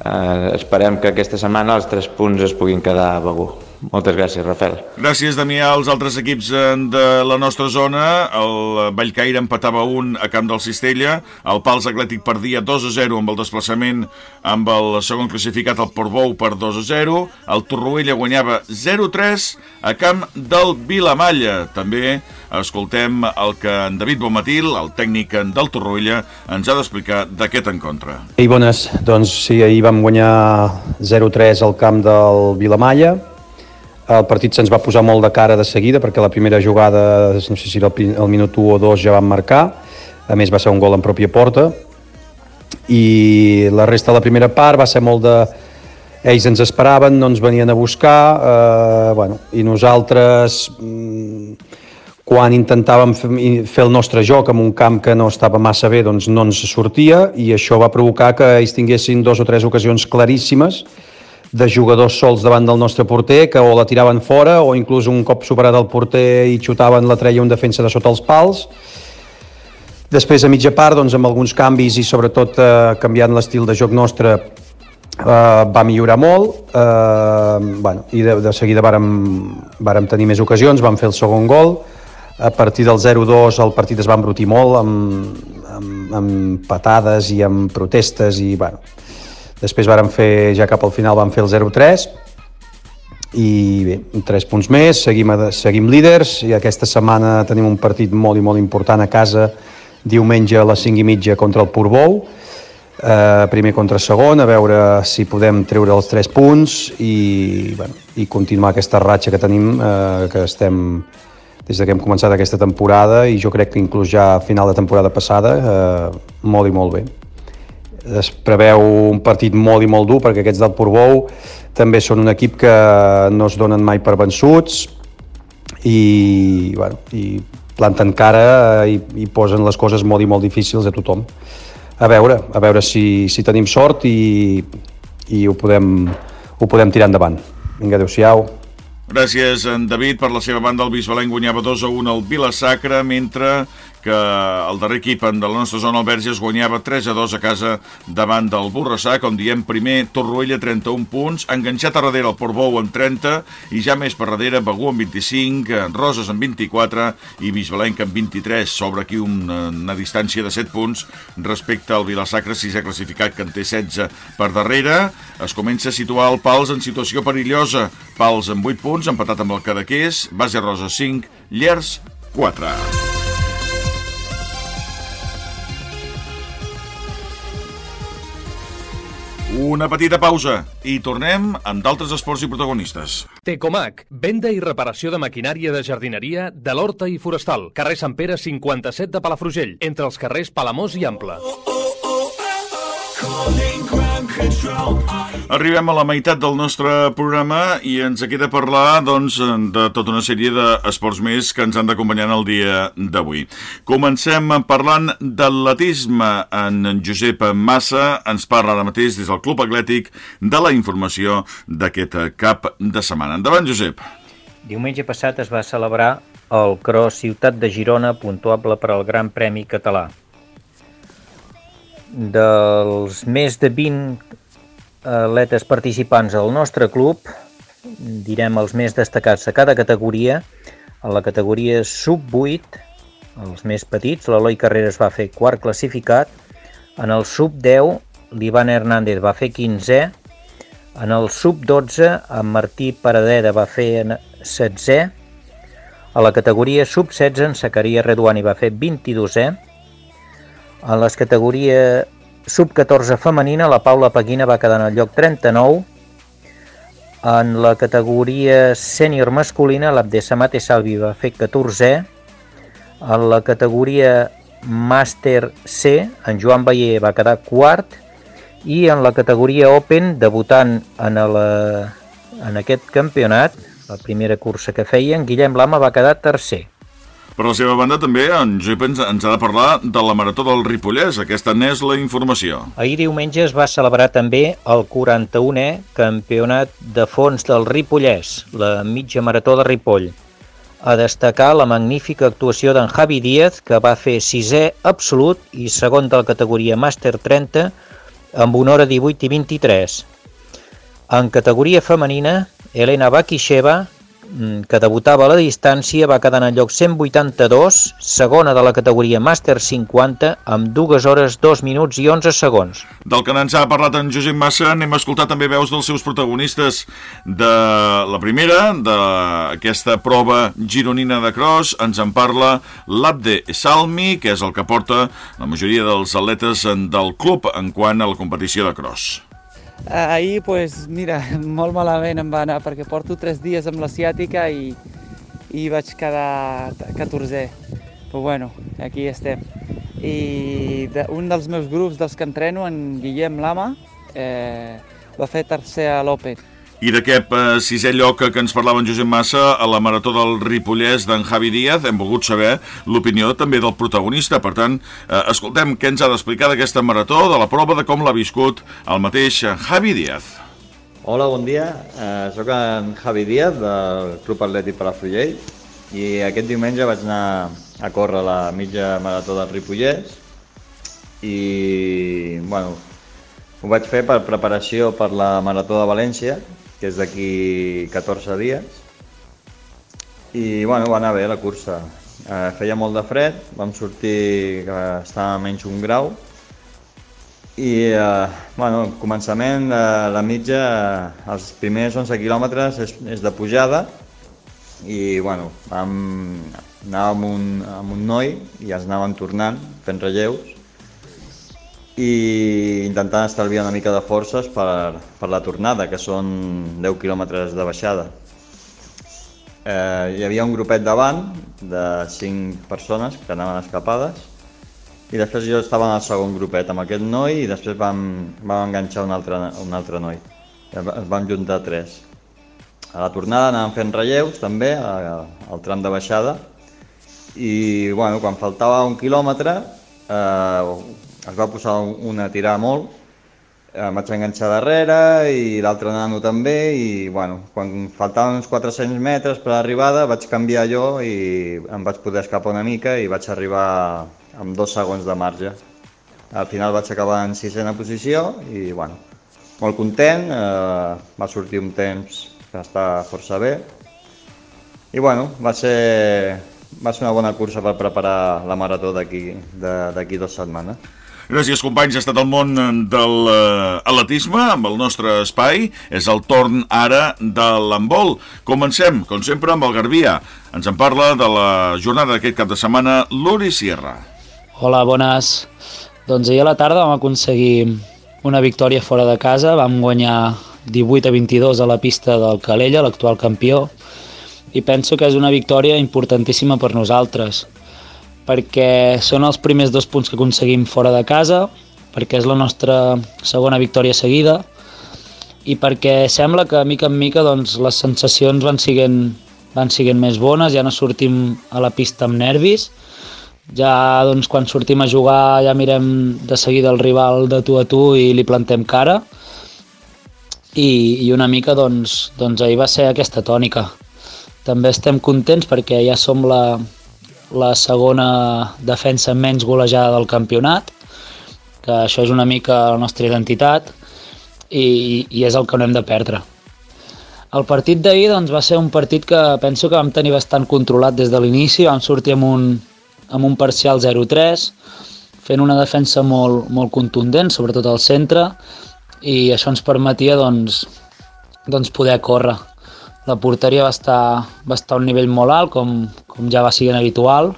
eh, esperem que aquesta setmana els tres punts es puguin quedar a Begú. Moltes gràcies, Rafael. Gràcies, Damià. Els altres equips eh, de la nostra zona, el Vallcaire empatava un a camp del Cistella, el Pals Atlètic perdia 2 a 0 amb el desplaçament amb el segon classificat, el Portbou, per 2 a 0, el Torroella guanyava 0 a 3 a camp del Vilamalla. També escoltem el que en David Bomatil, el tècnic del Torroella, ens ha d'explicar d'aquest encontre. I bones, doncs sí, ahir vam guanyar 0-3 al camp del Vilamalla, el partit se'ns va posar molt de cara de seguida perquè la primera jugada, no sé si era el, el minut 1 o 2 ja van marcar, a més va ser un gol en pròpia porta. I la resta de la primera part va ser molt de... Ells ens esperaven, no ens venien a buscar eh, bueno, i nosaltres mm, quan intentàvem fer el nostre joc en un camp que no estava massa bé doncs no ens sortia i això va provocar que ells tinguessin dos o tres ocasions claríssimes de jugadors sols davant del nostre porter que o la tiraven fora o inclús un cop superat el porter i xutaven la treia un defensa de sota els pals. Després, a mitja part, doncs, amb alguns canvis i sobretot eh, canviant l'estil de joc nostre, eh, va millorar molt eh, bueno, i de, de seguida vàrem, vàrem tenir més ocasions, vam fer el segon gol a partir del 0-2 el partit es va embrutir molt amb, amb, amb patades i amb protestes i bueno, Després vàrem fer, ja cap al final vam fer el 0-3 i bé, tres punts més, seguim, seguim líders i aquesta setmana tenim un partit molt i molt important a casa diumenge a les 5 i mitja contra el Portbou eh, primer contra segon a veure si podem treure els tres punts i, bueno, i continuar aquesta ratxa que tenim eh, que estem des que hem començat aquesta temporada i jo crec que inclús ja a final de temporada passada eh, molt i molt bé es preveu un partit molt i molt dur perquè aquests del Portbou també són un equip que no es donen mai per vençuts i, bueno, i planten cara i, i posen les coses molt i molt difícils a tothom. A veure, a veure si, si tenim sort i, i ho, podem, ho podem tirar endavant. Vinga, adeu-siau. Gràcies, en David. Per la seva banda, el Bisbalenc guanyava 2 a 1 al Vila Sacra, mentre que el darrer equip de la nostra zona, el Verges, guanyava 3 a 2 a casa davant del Borrassà, com diem, primer Torroella 31 punts, enganxat a darrere el Portbou amb 30 i ja més per darrere Begú amb 25, Roses amb 24 i Bisbalenc amb 23, sobre aquí una, una distància de 7 punts respecte al Vilasacre, sisè classificat que en té 16 per darrere. Es comença a situar el Pals en situació perillosa. Pals amb 8 punts, empatat amb el Cadaqués, Base Rosa 5, Llers 4. Una petita pausa i tornem amb d'altres esports i protagonistes. Tecomac, venda i reparació de maquinària de jardineria de l'Horta i Forestal. Carrer Sant Pere 57 de Palafrugell, entre els carrers Palamós i Ample. Oh, oh, oh, Arribem a la meitat del nostre programa i ens queda parlar doncs, de tota una sèrie d'esports més que ens han d'acompanyar el dia d'avui. Comencem parlant d'atletisme. En Josep Massa ens parla ara mateix des del Club Atlètic de la informació d'aquest cap de setmana. Endavant, Josep. Diumenge passat es va celebrar el Cross Ciutat de Girona puntuable per al Gran Premi Català dels més de 20 atletes participants al nostre club, direm els més destacats de cada categoria. A la categoria sub-8, els més petits, l'Eloi Carreras va fer quart classificat. En el sub-10, l'Ivan Hernández va fer 15è. En el sub-12, en Martí Paradeda va fer 16è. A la categoria sub-16, en Sacaria Reduani va fer 22è. En les categories sub-14 femenina, la Paula Paguina va quedar en el lloc 39. En la categoria sènior masculina, l'Abdesamate Salvi va fer 14è. En la categoria Màster C, en Joan Bayer va quedar quart. I en la categoria Open, debutant en, la, en aquest campionat, la primera cursa que feien, Guillem Lama va quedar tercer. Per la seva banda, també, en Josep ens, ha de parlar de la Marató del Ripollès. Aquesta n'és la informació. Ahir diumenge es va celebrar també el 41è Campionat de Fons del Ripollès, la mitja marató de Ripoll. A destacar la magnífica actuació d'en Javi Díaz, que va fer sisè absolut i segon de la categoria Màster 30 amb una hora 18 i 23. En categoria femenina, Elena Bakisheva, que debutava a la distància, va quedar en el lloc 182, segona de la categoria Màster 50, amb 2 hores, 2 minuts i 11 segons. Del que ens ha parlat en Josep Massa, anem a escoltar també veus dels seus protagonistes de la primera, d'aquesta prova gironina de cross. Ens en parla l'Abde Salmi, que és el que porta la majoria dels atletes del club en quant a la competició de cross. Ahir, pues, mira, molt malament em va anar perquè porto tres dies amb la ciàtica i, i vaig quedar 14è. Però bueno, aquí estem. I de, un dels meus grups dels que entreno, en Guillem Lama, eh, va fer tercer a l'Open. I d'aquest eh, sisè lloc que ens parlava en Josep Massa a la Marató del Ripollès d'en Javi Díaz, hem volgut saber l'opinió també del protagonista. Per tant, eh, escoltem què ens ha d'explicar d'aquesta marató, de la prova, de com l'ha viscut el mateix Javi Díaz. Hola, bon dia. Eh, soc en Javi Díaz, del Club Atlètic Palafrugell, i aquest diumenge vaig anar a córrer la mitja marató del Ripollès i, bueno, ho vaig fer per preparació per la Marató de València, que és d'aquí 14 dies. I bueno, va anar bé la cursa. Eh, feia molt de fred, vam sortir que estava a menys un grau. I eh, bueno, al començament de la mitja, els primers 11 quilòmetres és, és de pujada i bueno, vam anar amb un, amb un noi i ens anàvem tornant fent relleus i intentant estalviar una mica de forces per, per la tornada, que són 10 quilòmetres de baixada. Eh, hi havia un grupet davant de 5 persones que anaven escapades i després jo estava en el segon grupet amb aquest noi i després vam, vam enganxar un altre, un altre noi. Es vam juntar tres. A la tornada anàvem fent relleus també, al tram de baixada, i bueno, quan faltava un quilòmetre eh, es va posar un a tirar molt, em vaig enganxar darrere i l'altre nano també i bueno, quan faltaven uns 400 metres per l'arribada vaig canviar jo i em vaig poder escapar una mica i vaig arribar amb dos segons de marge. Al final vaig acabar en sisena posició i bueno, molt content, eh, va sortir un temps que està força bé i bueno, va ser, va ser una bona cursa per preparar la marató d'aquí dues setmanes. Gràcies, companys. Ha estat el món de l'atletisme amb el nostre espai. És el torn ara de l'embol. Comencem, com sempre, amb el Garbia. Ens en parla de la jornada d'aquest cap de setmana l'Uri Sierra. Hola, bones. Doncs ahir a la tarda vam aconseguir una victòria fora de casa. Vam guanyar 18 a 22 a la pista del Calella, l'actual campió, i penso que és una victòria importantíssima per nosaltres perquè són els primers dos punts que aconseguim fora de casa, perquè és la nostra segona victòria seguida i perquè sembla que mica en mica doncs, les sensacions van siguent, van siguent més bones, ja no sortim a la pista amb nervis, ja doncs, quan sortim a jugar ja mirem de seguida el rival de tu a tu i li plantem cara i, i una mica doncs, doncs ahir va ser aquesta tònica. També estem contents perquè ja som la, la segona defensa menys golejada del campionat, que això és una mica la nostra identitat, i, i és el que no hem de perdre. El partit d'ahir doncs, va ser un partit que penso que vam tenir bastant controlat des de l'inici, vam sortir amb un, amb un parcial 0-3, fent una defensa molt, molt contundent, sobretot al centre, i això ens permetia doncs, doncs poder córrer. La porteria va estar, va estar a un nivell molt alt, com, com ja va sent habitual,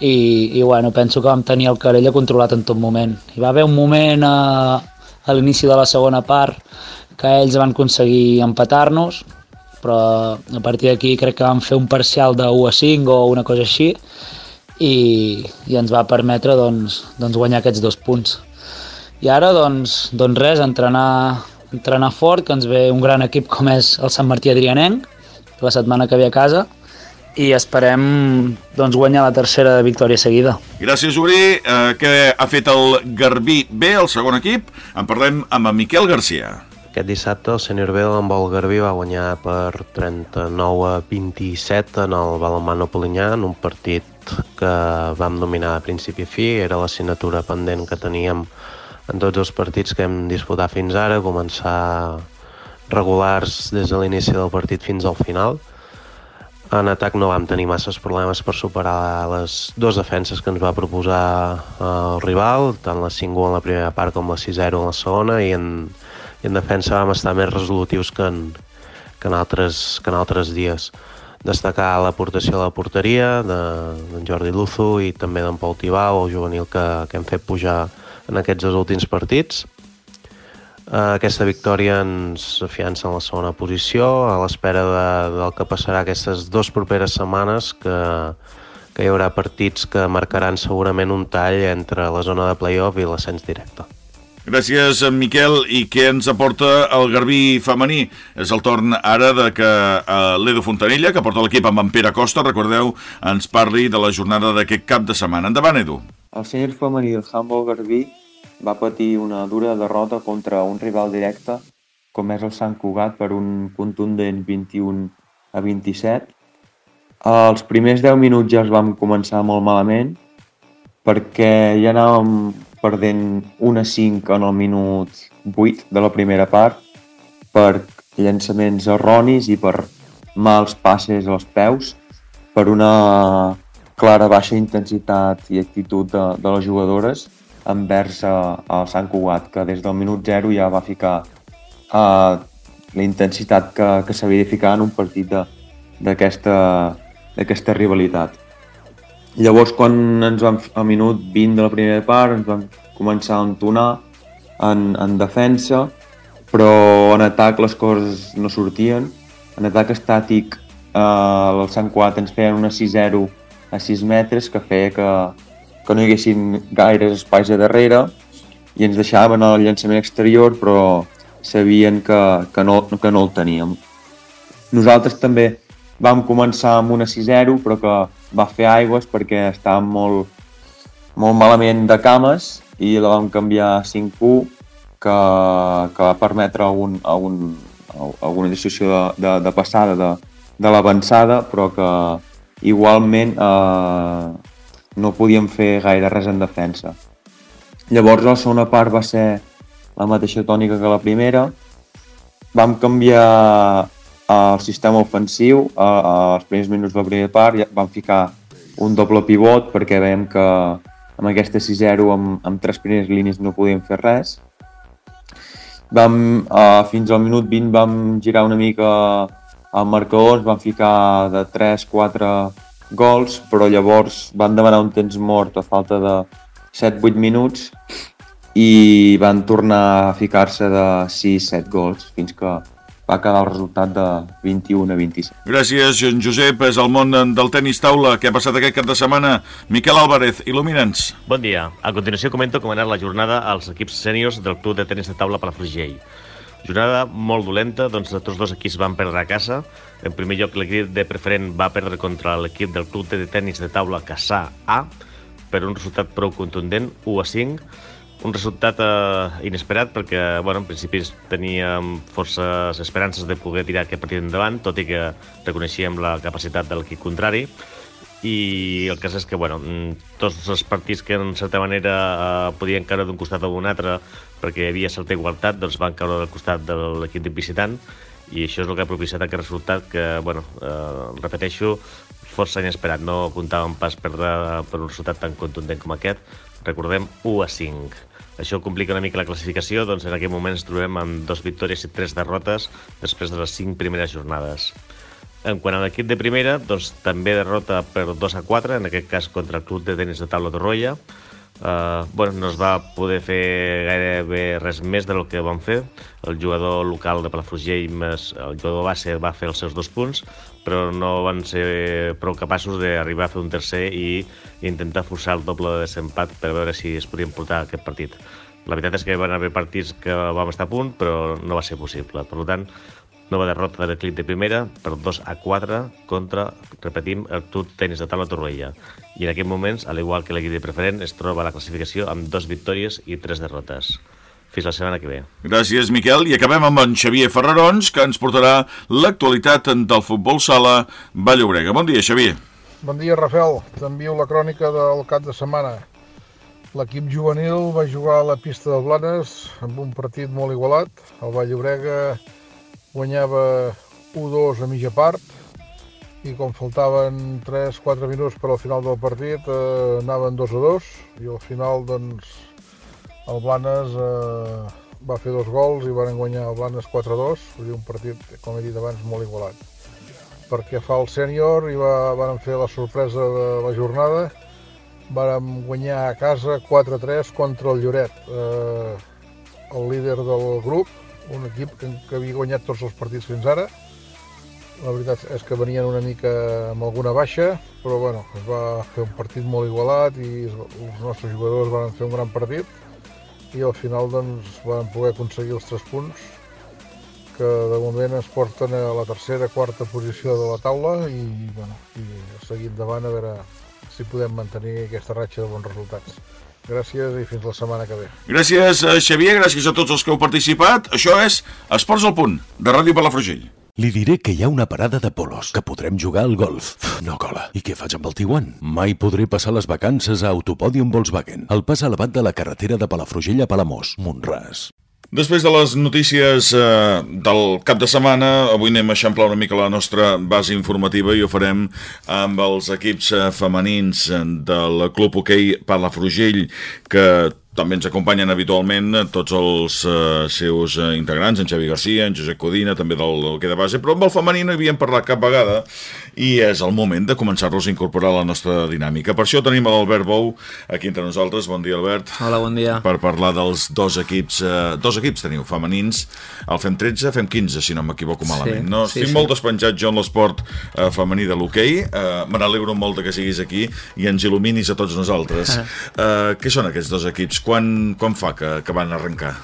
i, i bueno, penso que vam tenir el Carella controlat en tot moment. Hi va haver un moment a, a l'inici de la segona part que ells van aconseguir empatar-nos, però a partir d'aquí crec que vam fer un parcial de 1 a 5 o una cosa així i, i ens va permetre doncs, doncs guanyar aquests dos punts. I ara doncs, doncs res, entrenar, entrenar fort, que ens ve un gran equip com és el Sant Martí Adrianenc, la setmana que ve a casa, i esperem doncs, guanyar la tercera victòria seguida. Gràcies, Uri. Eh, què ha fet el Garbí B, el segon equip? En parlem amb en Miquel Garcia. Aquest dissabte el Senior B amb el Garbí va guanyar per 39 a 27 en el Balomano Polinyà en un partit que vam dominar a principi a fi, era l'assignatura pendent que teníem en tots els partits que hem disputat fins ara, començar regulars des de l'inici del partit fins al final. En atac no vam tenir masses problemes per superar les dues defenses que ens va proposar el rival, tant la 5 en la primera part com la 6-0 en la segona, i en, i en defensa vam estar més resolutius que en, que en, altres, que en altres dies. Destacar l'aportació de la porteria d'en de, Jordi Luzu i també d'en Pol Tibau, el juvenil que, que hem fet pujar en aquests dos últims partits. Eh, aquesta victòria ens afiança en la segona posició, a l'espera de, del que passarà aquestes dues properes setmanes, que, que hi haurà partits que marcaran segurament un tall entre la zona de playoff i l'ascens directe. Gràcies, en Miquel. I què ens aporta el Garbí femení? És el torn ara de que uh, l'Edu Fontanella, que porta l'equip amb en Pere Costa, recordeu, ens parli de la jornada d'aquest cap de setmana. Endavant, Edu. El sènior femení del Handball Garbí va patir una dura derrota contra un rival directe com és el Sant Cugat per un contundent 21 a 27. Els primers 10 minuts ja els vam començar molt malament perquè ja anàvem perdent 1 a 5 en el minut 8 de la primera part per llançaments erronis i per mals passes als peus per una clara baixa intensitat i actitud de, de les jugadores envers el Sant Cugat, que des del minut 0 ja va ficar uh, la intensitat que, que s'havia de ficar en un partit d'aquesta rivalitat. Llavors, quan ens vam, al minut 20 de la primera part, ens vam començar a entonar en, en defensa, però en atac les coses no sortien. En atac estàtic, eh, el Sant Cugat ens feien una 6-0 a 6 metres que feia que, que no hi haguessin gaires espais a darrere i ens deixaven el llançament exterior però sabien que, que, no, que no el teníem. Nosaltres també vam començar amb una 6-0 però que va fer aigües perquè estàvem molt, molt malament de cames i la vam canviar a 5-1 que, que va permetre algun, algun, alguna decisió de, de, de passada de, de l'avançada però que igualment eh, no podíem fer gaire res en defensa. Llavors la segona part va ser la mateixa tònica que la primera. Vam canviar el sistema ofensiu. Als primers minuts de la primera part vam ficar un doble pivot perquè veiem que amb aquesta 6-0 amb, amb tres primeres línies no podíem fer res. Vam, uh, fins al minut 20 vam girar una mica el marcador, van ficar de 3-4 gols, però llavors van demanar un temps mort a falta de 7-8 minuts i van tornar a ficar-se de 6-7 gols fins que va quedar el resultat de 21 a 27. Gràcies, en Josep. És el món del tenis taula que ha passat aquest cap de setmana. Miquel Álvarez, il·lumina'ns. Bon dia. A continuació comento com ha anat la jornada als equips sèniors del Club de Tenis de Taula Palafrugell. Jornada molt dolenta, doncs tots dos equips van perdre a casa. En primer lloc, l'equip de preferent va perdre contra l'equip del Club de Tenis de Taula Cassà A per un resultat prou contundent, 1 a 5. Un resultat eh, inesperat perquè, bueno, en principi teníem forces esperances de poder tirar aquest partit endavant, tot i que reconeixíem la capacitat de l'equip contrari. i el cas és que, bueno, mm, tots els partits que en certa manera eh, podien caure d'un costat o d'un altre perquè hi havia certa igualtat, doncs van caure del costat de l'equip visitant i això és el que ha propiciat aquest resultat que, bueno, eh, repeteixo, força inesperat. No comptàvem pas perdre per un resultat tan contundent com aquest. Recordem, 1 a 5. Això complica una mica la classificació, doncs en aquest moment ens trobem amb dos victòries i tres derrotes després de les cinc primeres jornades. En quant a l'equip de primera, doncs també derrota per 2 a 4, en aquest cas contra el club de tenis de taula de Roya. Uh, bueno, no es va poder fer gairebé res més del que van fer. El jugador local de Palafrugell, el jugador base, va fer els seus dos punts, però no van ser prou capaços d'arribar a fer un tercer i intentar forçar el doble de desempat per veure si es podien portar aquest partit. La veritat és que van haver partits que vam estar a punt, però no va ser possible. Per tant, Nova derrota de l'equip de primera per 2 a 4 contra, repetim, el Club Tenis de Taula Torroella. I en aquest moments, al igual que l'equip de preferent, es troba a la classificació amb dos victòries i tres derrotes. Fins la setmana que ve. Gràcies, Miquel. I acabem amb en Xavier Ferrarons, que ens portarà l'actualitat del futbol sala Vallobrega. Bon dia, Xavier. Bon dia, Rafael. T'envio la crònica del cap de setmana. L'equip juvenil va jugar a la pista del Blanes amb un partit molt igualat. El Vallobrega guanyava 1-2 a mitja part i com faltaven 3-4 minuts per al final del partit eh, anaven 2-2 i al final doncs el Blanes eh, va fer dos gols i van guanyar el Blanes 4-2 vull dir un partit, com he dit abans, molt igualat. Perquè fa el sènior i va, van fer la sorpresa de la jornada. Vàrem guanyar a casa 4-3 contra el Lloret eh, el líder del grup un equip que, que havia guanyat tots els partits fins ara. La veritat és que venien una mica amb alguna baixa, però bueno, es va fer un partit molt igualat i els nostres jugadors van fer un gran partit i al final doncs van poder aconseguir els tres punts que de moment es porten a la tercera, quarta posició de la taula i, bueno, i seguir endavant a veure si podem mantenir aquesta ratxa de bons resultats. Gràcies i fins la setmana que ve. Gràcies, eh, Xavier, gràcies a tots els que heu participat. Això és Esports al Punt, de Ràdio Palafrugell. Li diré que hi ha una parada de polos, que podrem jugar al golf. No cola. I què faig amb el Tiguan? Mai podré passar les vacances a Autopòdium Volkswagen, el pas elevat de la carretera de Palafrugell a Palamós, Montràs. Després de les notícies eh, del cap de setmana, avui anem a eixamplar una mica la nostra base informativa i ho farem amb els equips eh, femenins del Club Hoquei Palafrugell, que també ens acompanyen habitualment tots els uh, seus integrants, en Xavi Garcia, en Josep Codina, també del que de base, però amb el femení no hi havíem parlat cap vegada i és el moment de començar-los a incorporar a la nostra dinàmica. Per això tenim l'Albert Bou aquí entre nosaltres. Bon dia, Albert. Hola, bon dia. Per parlar dels dos equips, uh, dos equips teniu, femenins, el fem 13, fem 15, si no m'equivoco malament. Sí, no? sí, Estic sí. molt despenjat jo en l'esport uh, femení de l'hoquei, uh, me n'alegro molt que siguis aquí i ens il·luminis a tots nosaltres. Uh, què són aquests dos equips? Quan, quan fa que, que van arrencar?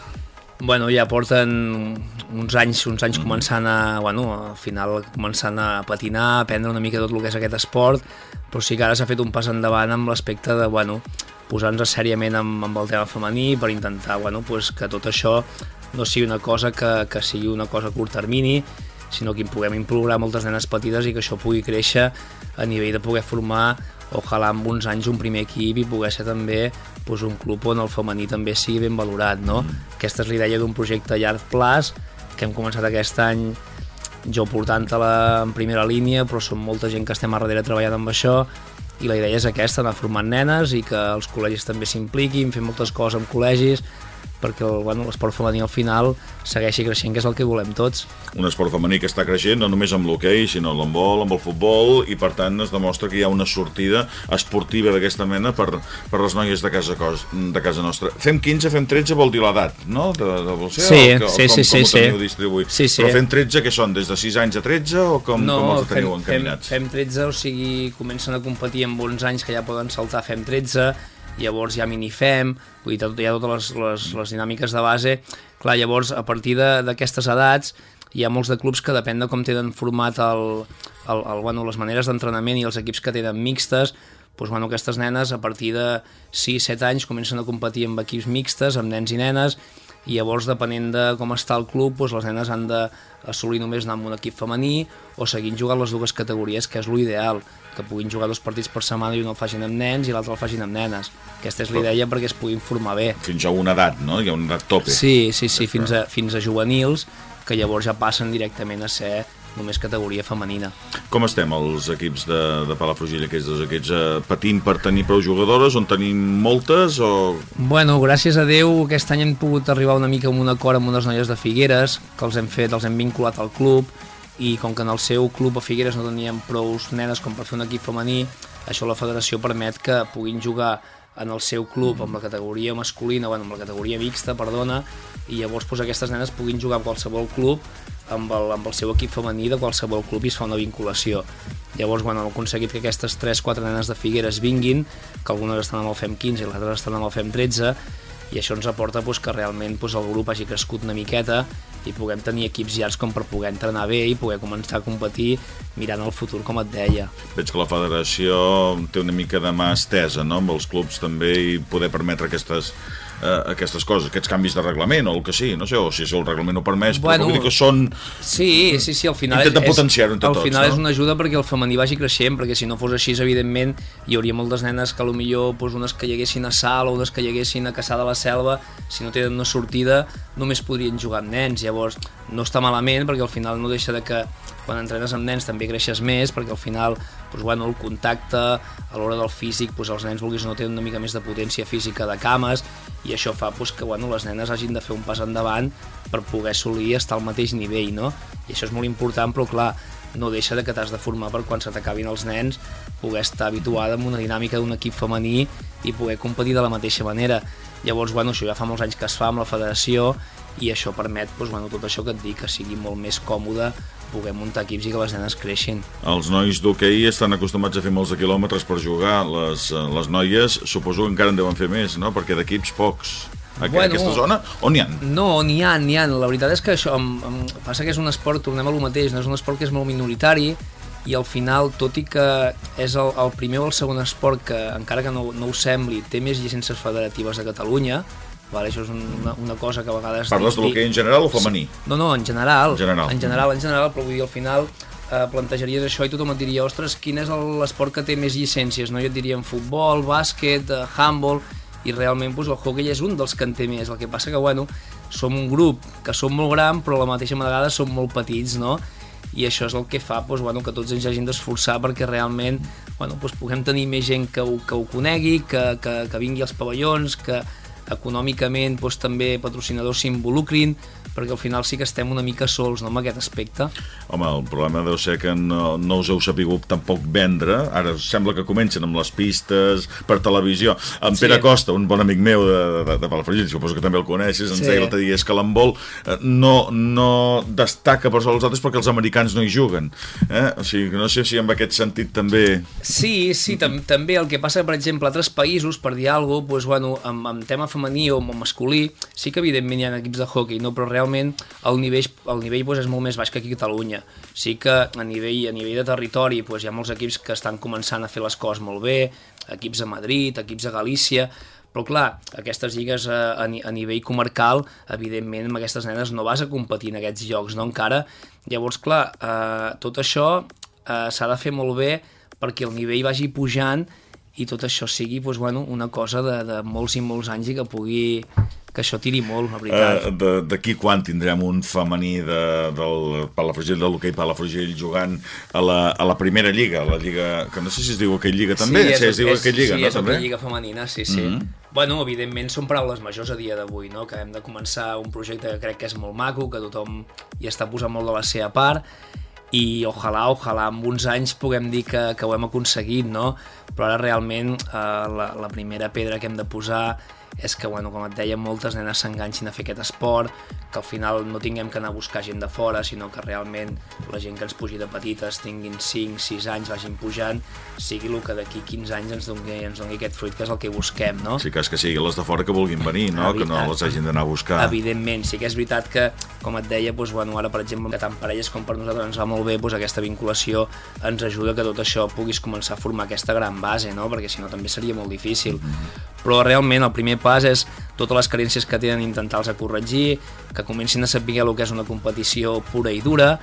Bueno, ja porten uns anys, uns anys començant a, bueno, al final començant a patinar, a aprendre una mica tot el que és aquest esport, però sí que ara s'ha fet un pas endavant amb l'aspecte de, bueno, posar-nos seriament amb, amb el tema femení per intentar, bueno, pues, que tot això no sigui una cosa que, que sigui una cosa a curt termini, sinó que hi puguem implorar moltes nenes petites i que això pugui créixer a nivell de poder formar ojalà amb uns anys un primer equip i poder ser també doncs, un club on el femení també sigui ben valorat. No? Mm. Aquesta és la idea d'un projecte a llarg plaç que hem començat aquest any jo portant-te-la en primera línia, però som molta gent que estem a darrere treballant amb això i la idea és aquesta, anar formant nenes i que els col·legis també s'impliquin, fer moltes coses amb col·legis perquè bueno, l'esport femení al final segueixi creixent, que és el que volem tots. Un esport femení que està creixent no només amb l'hoquei, sinó amb l'handbol, amb el futbol, i per tant es demostra que hi ha una sortida esportiva d'aquesta mena per, per les noies de casa, cos, de casa nostra. Fem 15, fem 13 vol dir l'edat, no? De, de voler Sí, o, que, sí, com, sí, com sí, ho teniu sí. distribuït. Sí, sí. Però fem 13, que són des de 6 anys a 13 o com, no, com els teniu fem, encaminats? Fem, fem 13, o sigui, comencen a competir amb bons anys que ja poden saltar fem 13, llavors ja minifem, vull dir, hi ha totes les, les, les dinàmiques de base. Clar, llavors, a partir d'aquestes edats, hi ha molts de clubs que depèn de com tenen format el, el, el, bueno, les maneres d'entrenament i els equips que tenen mixtes, doncs, bueno, aquestes nenes a partir de 6-7 anys comencen a competir amb equips mixtes, amb nens i nenes, i llavors depenent de com està el club doncs les nenes han d'assolir només anar amb un equip femení o seguint jugant les dues categories que és l'ideal que puguin jugar dos partits per setmana i un el facin amb nens i l'altre el facin amb nenes. Aquesta és la idea perquè es puguin formar bé. fins a una edat, no? Hi ha una edat tope. Sí, sí, sí, fins a, fins a juvenils que llavors ja passen directament a ser només categoria femenina. Com estem els equips de, de Palafrugell, aquests dos equips, eh, patint per tenir prou jugadores, on tenim moltes o... Bueno, gràcies a Déu aquest any hem pogut arribar una mica amb un acord amb unes noies de Figueres, que els hem fet, els hem vinculat al club, i com que en el seu club a Figueres no teníem prou nenes com per fer un equip femení, això la federació permet que puguin jugar en el seu club amb la categoria masculina, bueno, amb la categoria mixta, perdona, i llavors pues, aquestes nenes puguin jugar en qualsevol club amb el, amb el seu equip femení de qualsevol club i es fa una vinculació. Llavors, bueno, hem aconseguit que aquestes 3-4 nenes de Figueres vinguin, que algunes estan amb el FEM 15 i les altres estan amb el FEM 13, i això ens aporta pues, que realment pues, el grup hagi crescut una miqueta i puguem tenir equips llargs com per poder entrenar bé i poder començar a competir mirant el futur, com et deia. Veig que la federació té una mica de mà estesa no? amb els clubs també i poder permetre aquestes eh, aquestes coses, aquests canvis de reglament o el que sí, no sé, o si el reglament ho permès, bueno, però vull dir que són... Sí, sí, sí, al final potenciar-ho entre al tots, final no? és una ajuda perquè el femení vagi creixent, perquè si no fos així, evidentment, hi hauria moltes nenes que millor doncs, unes que hi haguessin a Sal o unes que hi haguessin a Caçà de la Selva, si no tenen una sortida, només podrien jugar amb nens, llavors no està malament perquè al final no deixa de que quan entrenes amb nens també creixes més perquè al final doncs, bueno, el contacte a l'hora del físic doncs, els nens vulguis no tenen una mica més de potència física de cames i això fa doncs, que bueno, les nenes hagin de fer un pas endavant per poder assolir estar al mateix nivell no? i això és molt important però clar no deixa de que t'has de formar per quan se t'acabin els nens poder estar habituada amb una dinàmica d'un equip femení i poder competir de la mateixa manera llavors bueno, això ja fa molts anys que es fa amb la federació i això permet doncs, bueno, tot això que et dic que sigui molt més còmode poder muntar equips i que les nenes creixin. Els nois d'hoquei estan acostumats a fer molts de quilòmetres per jugar, les, eh, les noies suposo que encara en deuen fer més, no? perquè d'equips pocs. A bueno, aquesta zona, on n'hi ha? No, n'hi ha, n'hi ha. La veritat és que això em, em, passa que és un esport, tornem a lo mateix, no és un esport que és molt minoritari i al final, tot i que és el, el primer o el segon esport que, encara que no, no ho sembli, té més llicències federatives de Catalunya, Vale, això és una, una cosa que a vegades... Parles de l'hoquei en general o femení? No, no, en general. En general. En general, en general, però vull dir, al final eh, plantejaries això i tothom et diria ostres, quin és l'esport que té més llicències? No? Jo et diria en futbol, bàsquet, eh, handball, i realment doncs, el hockey és un dels que en té més. El que passa que, bueno, som un grup que som molt gran, però a la mateixa vegada som molt petits, no? I això és el que fa doncs, bueno, que tots ens hagin d'esforçar perquè realment bueno, doncs, puguem tenir més gent que ho, que ho conegui, que, que, que vingui als pavellons, que, econòmicament doncs, també patrocinadors s'involucrin perquè al final sí que estem una mica sols no, en aquest aspecte. Home, el problema deu ser que no, no us heu sapigut tampoc vendre. Ara sembla que comencen amb les pistes per televisió. En sí. Pere Costa, un bon amic meu de, de, de Palafrugell, suposo que també el coneixes, ens sí. deia l'altre dia, és que l'handbol eh, no, no destaca per sobre els altres perquè els americans no hi juguen. Eh? O sigui, no sé si en aquest sentit també... Sí, sí, tam també. El que passa, per exemple, a altres països, per dir alguna cosa, doncs, bueno, amb, amb tema femení o masculí, sí que evidentment hi ha equips de hockey, no? però realment el nivell, el nivell doncs, és molt més baix que aquí a Catalunya. Sí que a nivell, a nivell de territori doncs, hi ha molts equips que estan començant a fer les coses molt bé, equips a Madrid, equips a Galícia, però clar, aquestes lligues a, a, a nivell comarcal, evidentment amb aquestes nenes no vas a competir en aquests llocs, no encara. Llavors, clar, eh, tot això eh, s'ha de fer molt bé perquè el nivell vagi pujant i tot això sigui doncs, bueno, una cosa de, de molts i molts anys i que pugui que això tiri molt, la veritat. Uh, D'aquí quan tindrem un femení de, del Palafrugell, de l'hoquei Palafrugell, jugant a la, a la primera lliga, la lliga, que no sé si es diu aquella lliga també, sí, és, si es diu és, aquella lliga, sí, no? és també? lliga femenina, sí, sí. Mm -hmm. Bueno, evidentment són paraules majors a dia d'avui, no? que hem de començar un projecte que crec que és molt maco, que tothom hi està posant molt de la seva part, i ojalà, ojalà en uns anys puguem dir que, que ho hem aconseguit, no? Però ara realment eh, la, la primera pedra que hem de posar és que, bueno, com et deia, moltes nenes s'enganxin a fer aquest esport, que al final no tinguem que anar a buscar gent de fora, sinó que realment la gent que ens pugi de petites tinguin 5, 6 anys, vagin pujant, sigui el que d'aquí 15 anys ens doni, ens doni aquest fruit, que és el que busquem, no? Sí, que és que sigui les de fora que vulguin venir, no? Evident, que no les hagin d'anar a buscar. Evidentment, sí que és veritat que, com et deia, doncs, bueno, ara, per exemple, que tant per elles com per nosaltres ens va molt bé, doncs, aquesta vinculació ens ajuda que tot això puguis començar a formar aquesta gran base, no? Perquè si no també seria molt difícil. Mm -hmm. Però realment el primer pas és totes les carències que tenen intentar-los corregir, que comencin a saber el que és una competició pura i dura,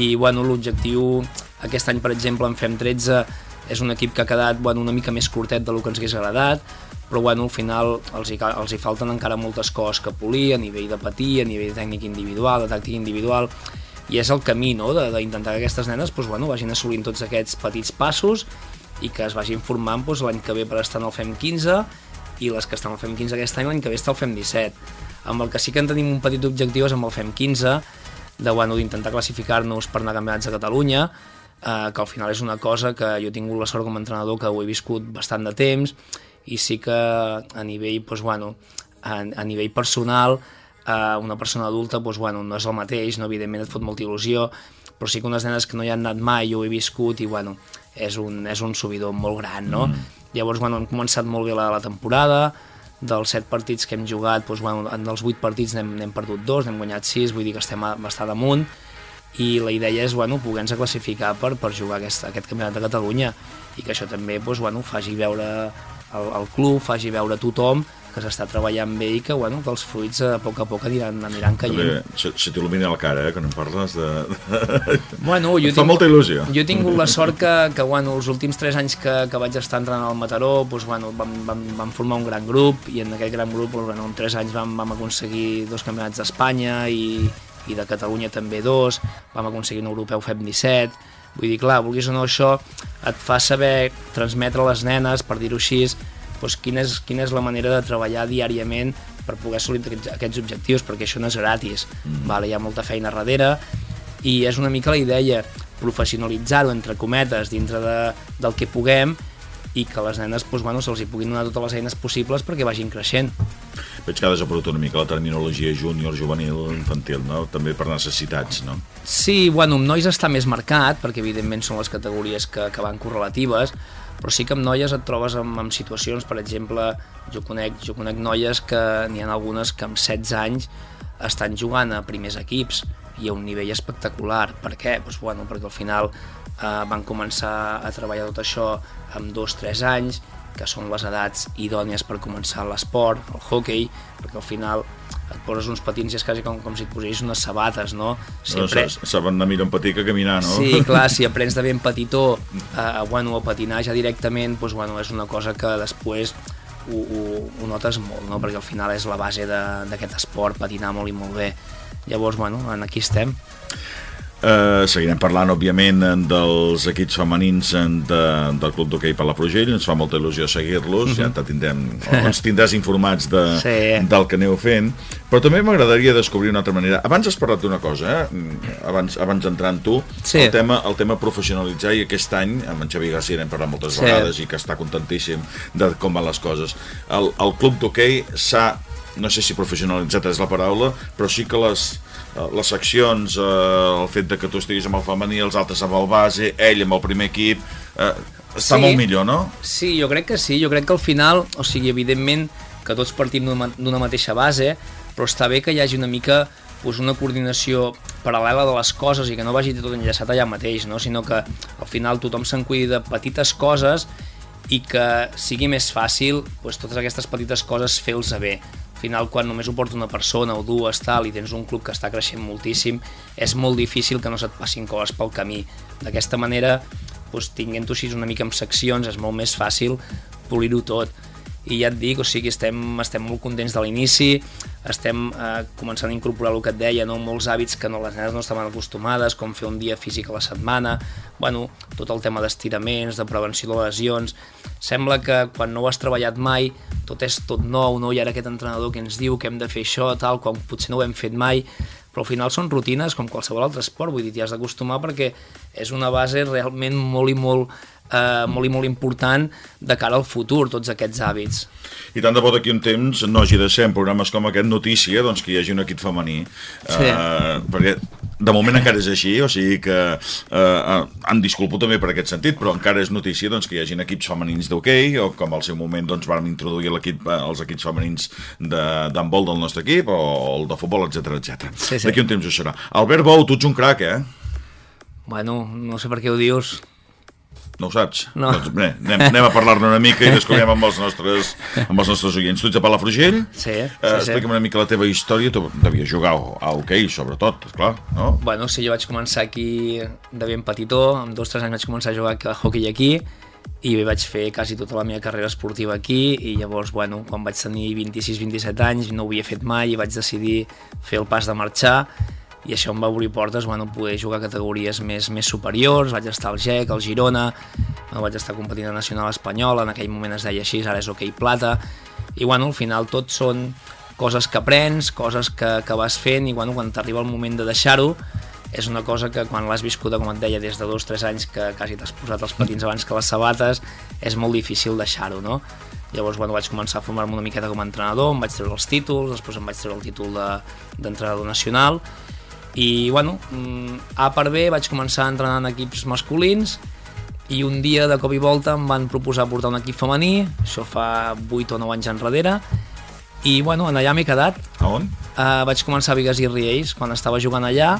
i bueno, l'objectiu aquest any per exemple en fem 13 és un equip que ha quedat bueno, una mica més curtet del que ens hagués agradat però bueno, al final els hi, els hi falten encara moltes coses que polir a nivell de patir, a nivell de tècnic individual, de tàctica individual i és el camí no? d'intentar que aquestes nenes doncs, bueno, vagin assolint tots aquests petits passos i que es vagin formant doncs, l'any que ve per estar en el FEM 15 i les que estan al FEM 15 aquest any l'any que ve està al FEM 17 amb el que sí que en tenim un petit objectiu és amb el FEM 15 de bueno, d'intentar classificar-nos per anar a campionats de Catalunya, eh, que al final és una cosa que jo he tingut la sort com a entrenador que ho he viscut bastant de temps i sí que a nivell, doncs, bueno, a, a nivell personal eh, una persona adulta doncs, bueno, no és el mateix, no, evidentment et fot molta il·lusió, però sí que unes nenes que no hi han anat mai, jo ho he viscut i bueno, és un, és un subidor molt gran, no? Mm. Llavors, bueno, hem començat molt bé la, la temporada, dels set partits que hem jugat, doncs, bueno, en els vuit partits n'hem perdut dos, n'hem guanyat sis, vull dir que estem a, bastant amunt, i la idea és bueno, poder-nos classificar per, per jugar aquest, aquest campionat de Catalunya. I que això també doncs, bueno, faci veure el, el club, faci veure tothom que s'està treballant bé i que, bueno, que els fruits a poc a poc aniran, aniran caient. També se, se t'il·lumina la cara, eh, que no em parles de... Bueno, jo fa molta il·lusió. Jo he tingut la sort que, que bueno, els últims 3 anys que, que vaig estar entrant al Mataró, doncs, bueno, vam, vam, vam formar un gran grup i en aquest gran grup doncs, bueno, en 3 anys vam, vam aconseguir dos campionats d'Espanya i, i de Catalunya també dos, vam aconseguir un europeu FEM 17, vull dir, clar, vulguis o no, això et fa saber transmetre a les nenes, per dir-ho així, doncs quina, és, quina és la manera de treballar diàriament per poder assolir aquests objectius, perquè això no és gratis, mm. vale? hi ha molta feina darrere, i és una mica la idea, professionalitzar-ho, entre cometes, dintre de, del que puguem, i que les nenes doncs, bueno, se'ls puguin donar totes les eines possibles perquè vagin creixent. Veig que ha desaparegut una mica la terminologia júnior, juvenil, infantil, no? també per necessitats, no? Sí, bueno, amb nois està més marcat, perquè evidentment són les categories que, que van correlatives, però sí que amb noies et trobes en, en situacions, per exemple, jo conec, jo conec noies que n'hi ha algunes que amb 16 anys estan jugant a primers equips i a un nivell espectacular. Per què? Pues, bueno, perquè al final eh, van començar a treballar tot això amb 2-3 anys, que són les edats idònies per començar l'esport, el hockey, perquè al final et poses uns patins i és quasi com, com si et posessis unes sabates, no? Si no. Saben anar millor en petit que caminar, no? Sí, clar, si aprens de ben petitó eh, bueno, a patinar ja directament, doncs, bueno, és una cosa que després ho, ho, ho notes molt, no? perquè al final és la base d'aquest esport, patinar molt i molt bé. Llavors, bueno, aquí estem. Uh, seguirem parlant, òbviament, dels equips femenins de, del Club d'Hockey per la Progell. Ens fa molta il·lusió seguir-los. Mm -hmm. Ja te tindrem, ens tindràs informats de, sí. del que aneu fent. Però també m'agradaria descobrir una altra manera. Abans has parlat d'una cosa, eh? abans, abans d'entrar en tu, sí. el, tema, el tema professionalitzar, i aquest any, amb en Xavi García n'hem parlat moltes sí. vegades i que està contentíssim de com van les coses. El, el Club d'Hockey s'ha, no sé si professionalitzat és la paraula, però sí que les Eh, les seccions, eh, el fet de que tu estiguis amb el femení, els altres amb el base, ell amb el primer equip, eh, està sí. molt millor, no? Sí, jo crec que sí, jo crec que al final, o sigui, evidentment que tots partim d'una mateixa base, però està bé que hi hagi una mica pues, una coordinació paral·lela de les coses i que no vagi tot enllaçat allà mateix, no? sinó que al final tothom se'n cuidi de petites coses i que sigui més fàcil pues, totes aquestes petites coses fer-los bé final quan només ho porta una persona o dues tal, i tens un club que està creixent moltíssim, és molt difícil que no se't passin coses pel camí. D'aquesta manera, doncs, tinguent-ho així una mica en seccions, és molt més fàcil polir-ho tot i ja et dic, o sigui, estem, estem molt contents de l'inici, estem eh, començant a incorporar el que et deia, no? molts hàbits que no, les nenes no estaven acostumades, com fer un dia físic a la setmana, bueno, tot el tema d'estiraments, de prevenció de lesions, sembla que quan no ho has treballat mai, tot és tot nou, no? i ara aquest entrenador que ens diu que hem de fer això, tal, quan potser no ho hem fet mai, però al final són rutines com qualsevol altre esport, vull dir, t'hi has d'acostumar perquè és una base realment molt i molt eh, molt i molt important de cara al futur, tots aquests hàbits. I tant de bo d'aquí un temps no hagi de ser en programes com aquest notícia doncs, que hi hagi un equip femení. Sí. Eh, perquè de moment encara és així, o sigui que eh, em disculpo també per aquest sentit, però encara és notícia doncs, que hi hagin equips femenins d'hoquei, o com al seu moment doncs, vam introduir l'equip eh, els equips femenins d'handbol de, del nostre equip, o el de futbol, etc etc. Sí, sí. D'aquí un temps ho serà. Albert Bou, tu ets un crac, eh? Bueno, no sé per què ho dius. No ho saps? No. Doncs bé, anem, anem a parlar-ne una mica i descobrem amb els nostres, amb els nostres oients. Tu ets de Palafrugell? Sí, Eh, sí, sí. Explica'm una mica la teva història. Tu devies jugar a hoquei, sobretot, esclar, no? Bueno, sí, jo vaig començar aquí de ben petitó, amb dos o tres anys vaig començar a jugar a hockey aquí, i bé, vaig fer quasi tota la meva carrera esportiva aquí, i llavors, bueno, quan vaig tenir 26-27 anys, no ho havia fet mai, i vaig decidir fer el pas de marxar, i això em va obrir portes, bueno, poder jugar a categories més, més superiors, vaig estar al GEC, al Girona, no, vaig estar competint a Nacional Espanyola, en aquell moment es deia així, ara és hoquei plata, i bueno, al final tot són coses que aprens, coses que, que vas fent, i bueno, quan t'arriba el moment de deixar-ho, és una cosa que quan l'has viscuda, com et deia, des de dos o tres anys que quasi t'has posat els patins abans que les sabates, és molt difícil deixar-ho, no? Llavors, bueno, vaig començar a formar-me una miqueta com a entrenador, em vaig treure els títols, després em vaig treure el títol de- d'entrenador de, nacional, i, bueno, mm, A per B vaig començar a entrenar en equips masculins, i un dia, de cop i volta, em van proposar portar un equip femení, això fa 8 o 9 anys enrere, i, bueno, en allà m'he quedat. A on? Uh, vaig començar a Vigues i Riells, quan estava jugant allà,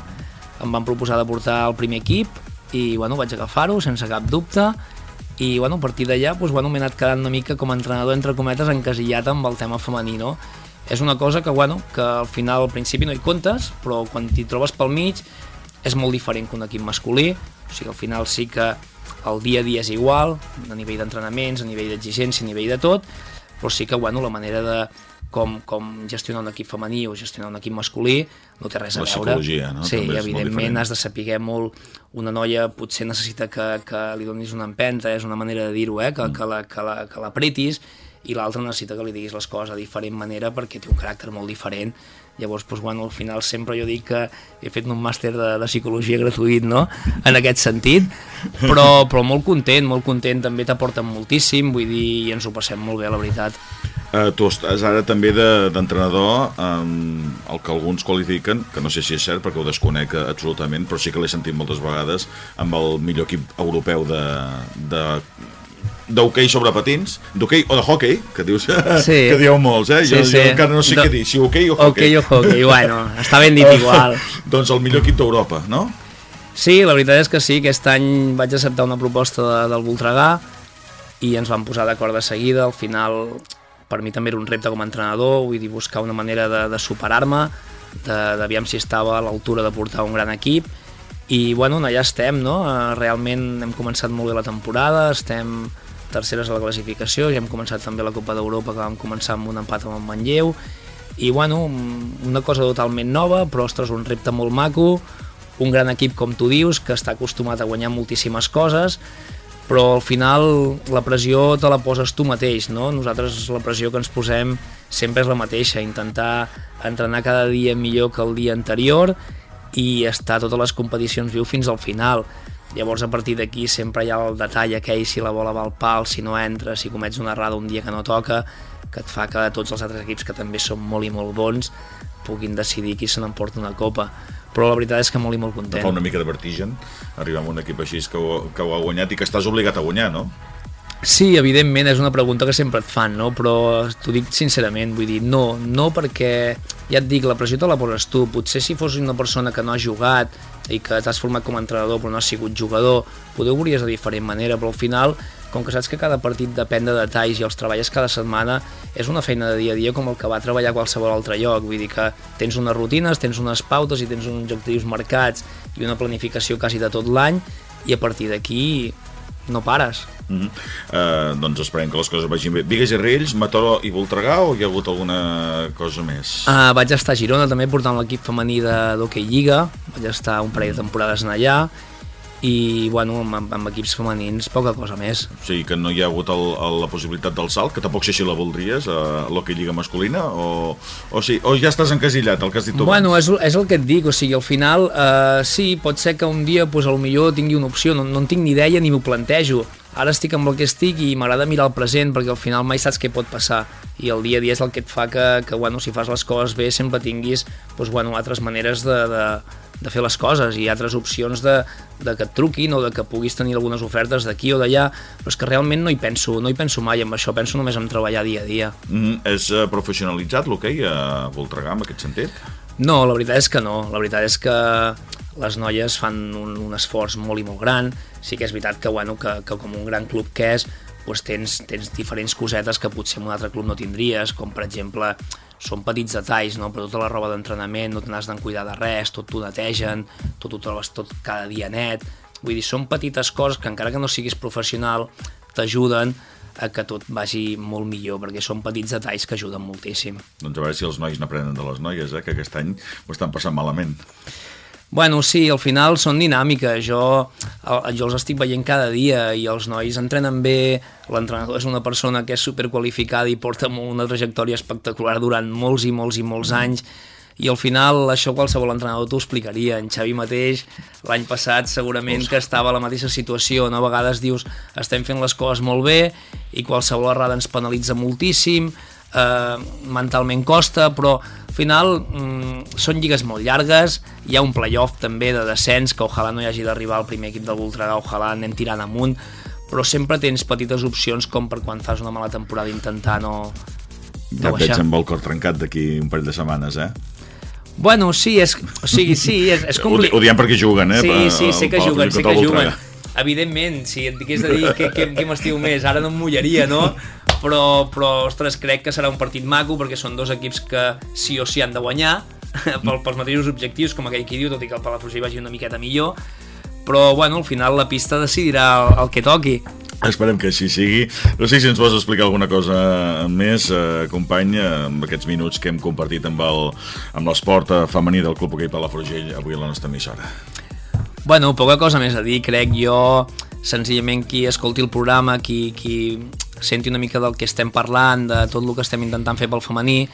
em van proposar de portar el primer equip, i, bueno, vaig agafar-ho sense cap dubte, i, bueno, a partir d'allà, doncs, bueno, m'he anat quedant una mica com a entrenador, entre cometes, encasillat amb el tema femení, no? És una cosa que, bueno, que al final, al principi no hi comptes, però quan t'hi trobes pel mig és molt diferent que un equip masculí, o sigui, al final sí que el dia a dia és igual, a nivell d'entrenaments, a nivell d'exigència, a nivell de tot, però sí que, bueno, la manera de com, com gestionar un equip femení o gestionar un equip masculí no té res a La veure. psicologia, no? Sí, També evidentment has de saber molt... Una noia potser necessita que, que li donis una empenta, és una manera de dir-ho, eh? que, Mm. que, la, que, la, que l'apretis, i l'altra necessita que li diguis les coses de diferent manera perquè té un caràcter molt diferent. Llavors, doncs, bueno, al final sempre jo dic que he fet un màster de, de psicologia gratuït, no?, en aquest sentit, però, però molt content, molt content, també t'aporten moltíssim, vull dir, i ens ho passem molt bé, la veritat. Uh, tu estàs ara també de- d'entrenador um, el que alguns qualifiquen, que no sé si és cert perquè ho desconec absolutament, però sí que l'he sentit moltes vegades amb el millor equip europeu de, de d'hoquei sobre patins, d'hoquei o de hockey, que dius Sí. que dieu molts, eh? Sí, jo, sí. jo encara no sé Do- què dir, si hoquei o hockey. Hoquei o hockey, bueno, està ben dit igual. doncs el millor equip d'Europa, no? Sí, la veritat és que sí, aquest any vaig acceptar una proposta de, del Voltregà i ens vam posar d'acord de seguida, al final per mi també era un repte com a entrenador, vull dir, buscar una manera de, de superar-me, d'aviam si estava a l'altura de portar un gran equip, i bueno, allà estem, no? Eh, Realment hem començat molt bé la temporada, estem terceres a la classificació, ja hem començat també la Copa d'Europa, que vam començar amb un empat amb el Manlleu, i bueno, una cosa totalment nova, però ostres, un repte molt maco, un gran equip com tu dius, que està acostumat a guanyar moltíssimes coses, però al final la pressió te la poses tu mateix, no? Nosaltres la pressió que ens posem sempre és la mateixa, intentar entrenar cada dia millor que el dia anterior i estar totes les competicions viu fins al final. Llavors, a partir d'aquí sempre hi ha el detall aquell, si la bola va al pal, si no entra, si comets una errada un dia que no toca, que et fa que tots els altres equips que també són molt i molt bons puguin decidir qui se n'emporta una copa. Però la veritat és que molt i molt No content. fa una mica de vertigen arribar amb un equip així que ho, que ho ha guanyat i que estàs obligat a guanyar, no? Sí, evidentment, és una pregunta que sempre et fan, no? però t'ho dic sincerament, vull dir, no, no perquè, ja et dic, la pressió te la poses tu, potser si fos una persona que no ha jugat i que t'has format com a entrenador però no has sigut jugador, poder ho veuries de diferent manera, però al final, com que saps que cada partit depèn de detalls i els treballes cada setmana, és una feina de dia a dia com el que va treballar qualsevol altre lloc, vull dir que tens unes rutines, tens unes pautes i tens uns objectius marcats i una planificació quasi de tot l'any i a partir d'aquí no pares. Mm -hmm. uh, doncs esperem que les coses vagin bé. Vigues i Riells, Mataró i Voltregà o hi ha hagut alguna cosa més? Uh, vaig estar a Girona també portant l'equip femení d'hoquei Lliga, vaig estar un parell de temporades en allà i bueno, amb, amb equips femenins poca cosa més. O sigui, que no hi ha hagut el, el, la possibilitat del salt, que tampoc sé si la voldries, a l'hoquei Lliga masculina, o, o, sí, o ja estàs encasillat, el que has dit tu Bueno, és, és el que et dic, o sigui, al final uh, sí, pot ser que un dia pues, millor tingui una opció, no, no en tinc ni idea ni m'ho plantejo. Ara estic amb el que estic i m'agrada mirar el present perquè al final mai saps què pot passar i el dia a dia és el que et fa que, que bueno, si fas les coses bé sempre tinguis pues, bueno, altres maneres de, de, de fer les coses i altres opcions de, de que et truquin o de que puguis tenir algunes ofertes d'aquí o d'allà, però és que realment no hi penso, no hi penso mai amb això, penso només en treballar dia a dia. Mm, és uh, professionalitzat l'hoquei a Voltregà, en aquest sentit? No, la veritat és que no. La veritat és que les noies fan un, un esforç molt i molt gran, sí que és veritat que, bueno, que, que com un gran club que és, doncs tens, tens diferents cosetes que potser en un altre club no tindries, com per exemple són petits detalls, no? però tota la roba d'entrenament no te n'has de cuidar de res, tot t'ho netegen, tot ho trobes tot cada dia net, vull dir, són petites coses que encara que no siguis professional t'ajuden a que tot vagi molt millor, perquè són petits detalls que ajuden moltíssim. Doncs a veure si els nois n'aprenen de les noies, eh? que aquest any ho estan passant malament. Bueno, sí, al final són dinàmiques. Jo, jo els estic veient cada dia i els nois entrenen bé, l'entrenador és una persona que és superqualificada i porta una trajectòria espectacular durant molts i molts i molts anys i al final això qualsevol entrenador t'ho explicaria. En Xavi mateix, l'any passat, segurament que estava a la mateixa situació. No? A vegades dius, estem fent les coses molt bé i qualsevol errada ens penalitza moltíssim, eh, mentalment costa, però al final mm, són lligues molt llargues, hi ha un playoff també de descens, que ojalà no hi hagi d'arribar al primer equip del Voltregà, ojalà anem tirant amunt, però sempre tens petites opcions com per quan fas una mala temporada intentar no... Ja et veig amb el cor trencat d'aquí un parell de setmanes, eh? Bueno, sí, és, o sigui, sí, és, és complicat. Ho, ho diem perquè juguen, eh? Sí, sí, sé que juguen, sé que juguen. Evidentment, si et digués de dir què, què, què m'estiu més, ara no em mullaria, no? però, però ostres, crec que serà un partit maco perquè són dos equips que sí o sí han de guanyar pel, pels mateixos objectius, com aquell qui diu, tot i que el Palafrugell vagi una miqueta millor però bueno, al final la pista decidirà el, el que toqui Esperem que així sigui. No sé si ens vols explicar alguna cosa més, eh, company, amb aquests minuts que hem compartit amb l'esport eh, femení del Club Hoquei Palafrugell avui a la nostra emissora. Bueno, poca cosa més a dir, crec jo senzillament qui escolti el programa, qui, qui senti una mica del que estem parlant, de tot el que estem intentant fer pel femení,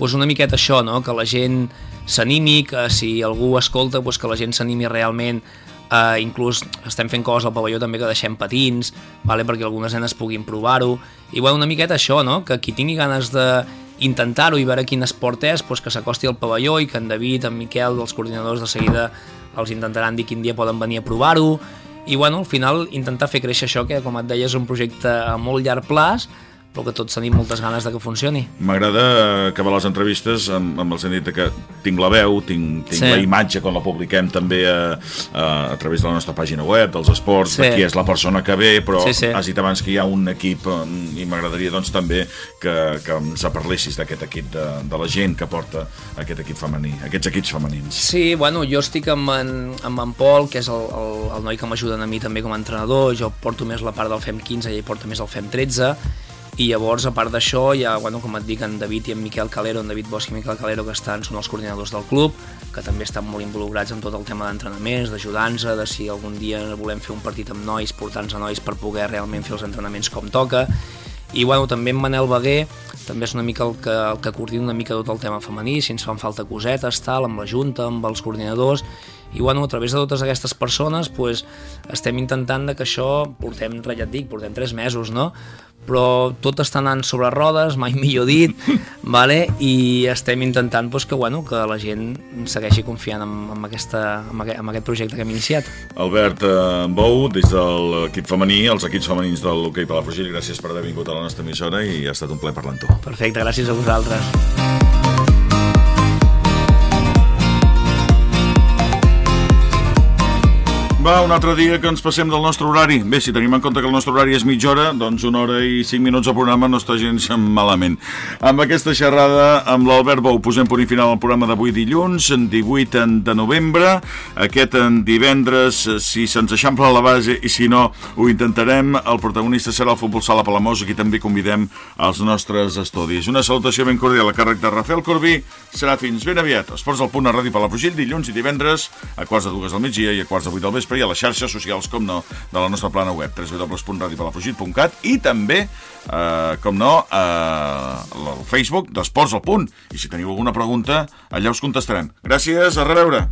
doncs una miqueta això, no? que la gent s'animi, que si algú escolta, doncs que la gent s'animi realment Uh, inclús estem fent coses al pavelló també que deixem patins, vale? perquè algunes nenes puguin provar-ho, i bueno, una miqueta això, no? que qui tingui ganes de intentar-ho i veure quin esport és, doncs que s'acosti al pavelló i que en David, en Miquel, dels coordinadors de seguida els intentaran dir quin dia poden venir a provar-ho, i bueno, al final intentar fer créixer això que com et deia és un projecte a molt llarg plaç però que tots tenim moltes ganes de que funcioni. M'agrada acabar les entrevistes amb, amb el sentit que tinc la veu, tinc, tinc sí. la imatge quan la publiquem també a, a, a través de la nostra pàgina web, dels esports, sí. de qui és la persona que ve, però sí, sí. has dit abans que hi ha un equip i m'agradaria doncs també que, que ens parlessis d'aquest equip, de, de la gent que porta aquest equip femení, aquests equips femenins. Sí, bueno, jo estic amb en, amb en Pol, que és el, el, el noi que m'ajuda a mi també com a entrenador, jo porto més la part del FEM 15 i ell porta més el FEM 13, i llavors, a part d'això, hi ha, bueno, com et dic, en David i en Miquel Calero, en David Bosch i Miquel Calero, que estan, són els coordinadors del club, que també estan molt involucrats en tot el tema d'entrenaments, d'ajudar-nos, de si algun dia volem fer un partit amb nois, portar-nos a nois per poder realment fer els entrenaments com toca, i bueno, també en Manel Beguer també és una mica el que, el que coordina una mica tot el tema femení, si ens fan falta cosetes, tal, amb la Junta, amb els coordinadors, i bueno, a través de totes aquestes persones pues, estem intentant que això portem, ja et dic, portem tres mesos, no? però tot està anant sobre rodes, mai millor dit, vale? i estem intentant pues, que, bueno, que la gent segueixi confiant en, en, aquesta, en, aquest, en aquest projecte que hem iniciat. Albert eh, Bou, des de l'equip femení, els equips femenins del l'hoquei Palafrugell, gràcies per haver vingut a la nostra emissora i ha estat un plaer parlar amb tu. Perfecte, gràcies a vosaltres. Va, un altre dia que ens passem del nostre horari. Bé, si tenim en compte que el nostre horari és mitja hora, doncs una hora i cinc minuts de programa no està gens malament. Amb aquesta xerrada amb l'Albert Bou posem punt i final al programa d'avui dilluns, en 18 de novembre. Aquest en divendres, si se'ns eixampla la base i si no, ho intentarem. El protagonista serà el Futbol Sala Palamós, aquí també convidem als nostres estudis. Una salutació ben cordial a càrrec de Rafael Corbí. Serà fins ben aviat. Esports al punt a Ràdio Palafrugell, dilluns i divendres, a quarts de dues del migdia i a quarts de vuit del vespre i a les xarxes socials, com no, de la nostra plana web, www.radiopalafrugit.cat i també, eh, com no, eh, Facebook d'Esports al Punt. I si teniu alguna pregunta, allà us contestarem. Gràcies, a reveure.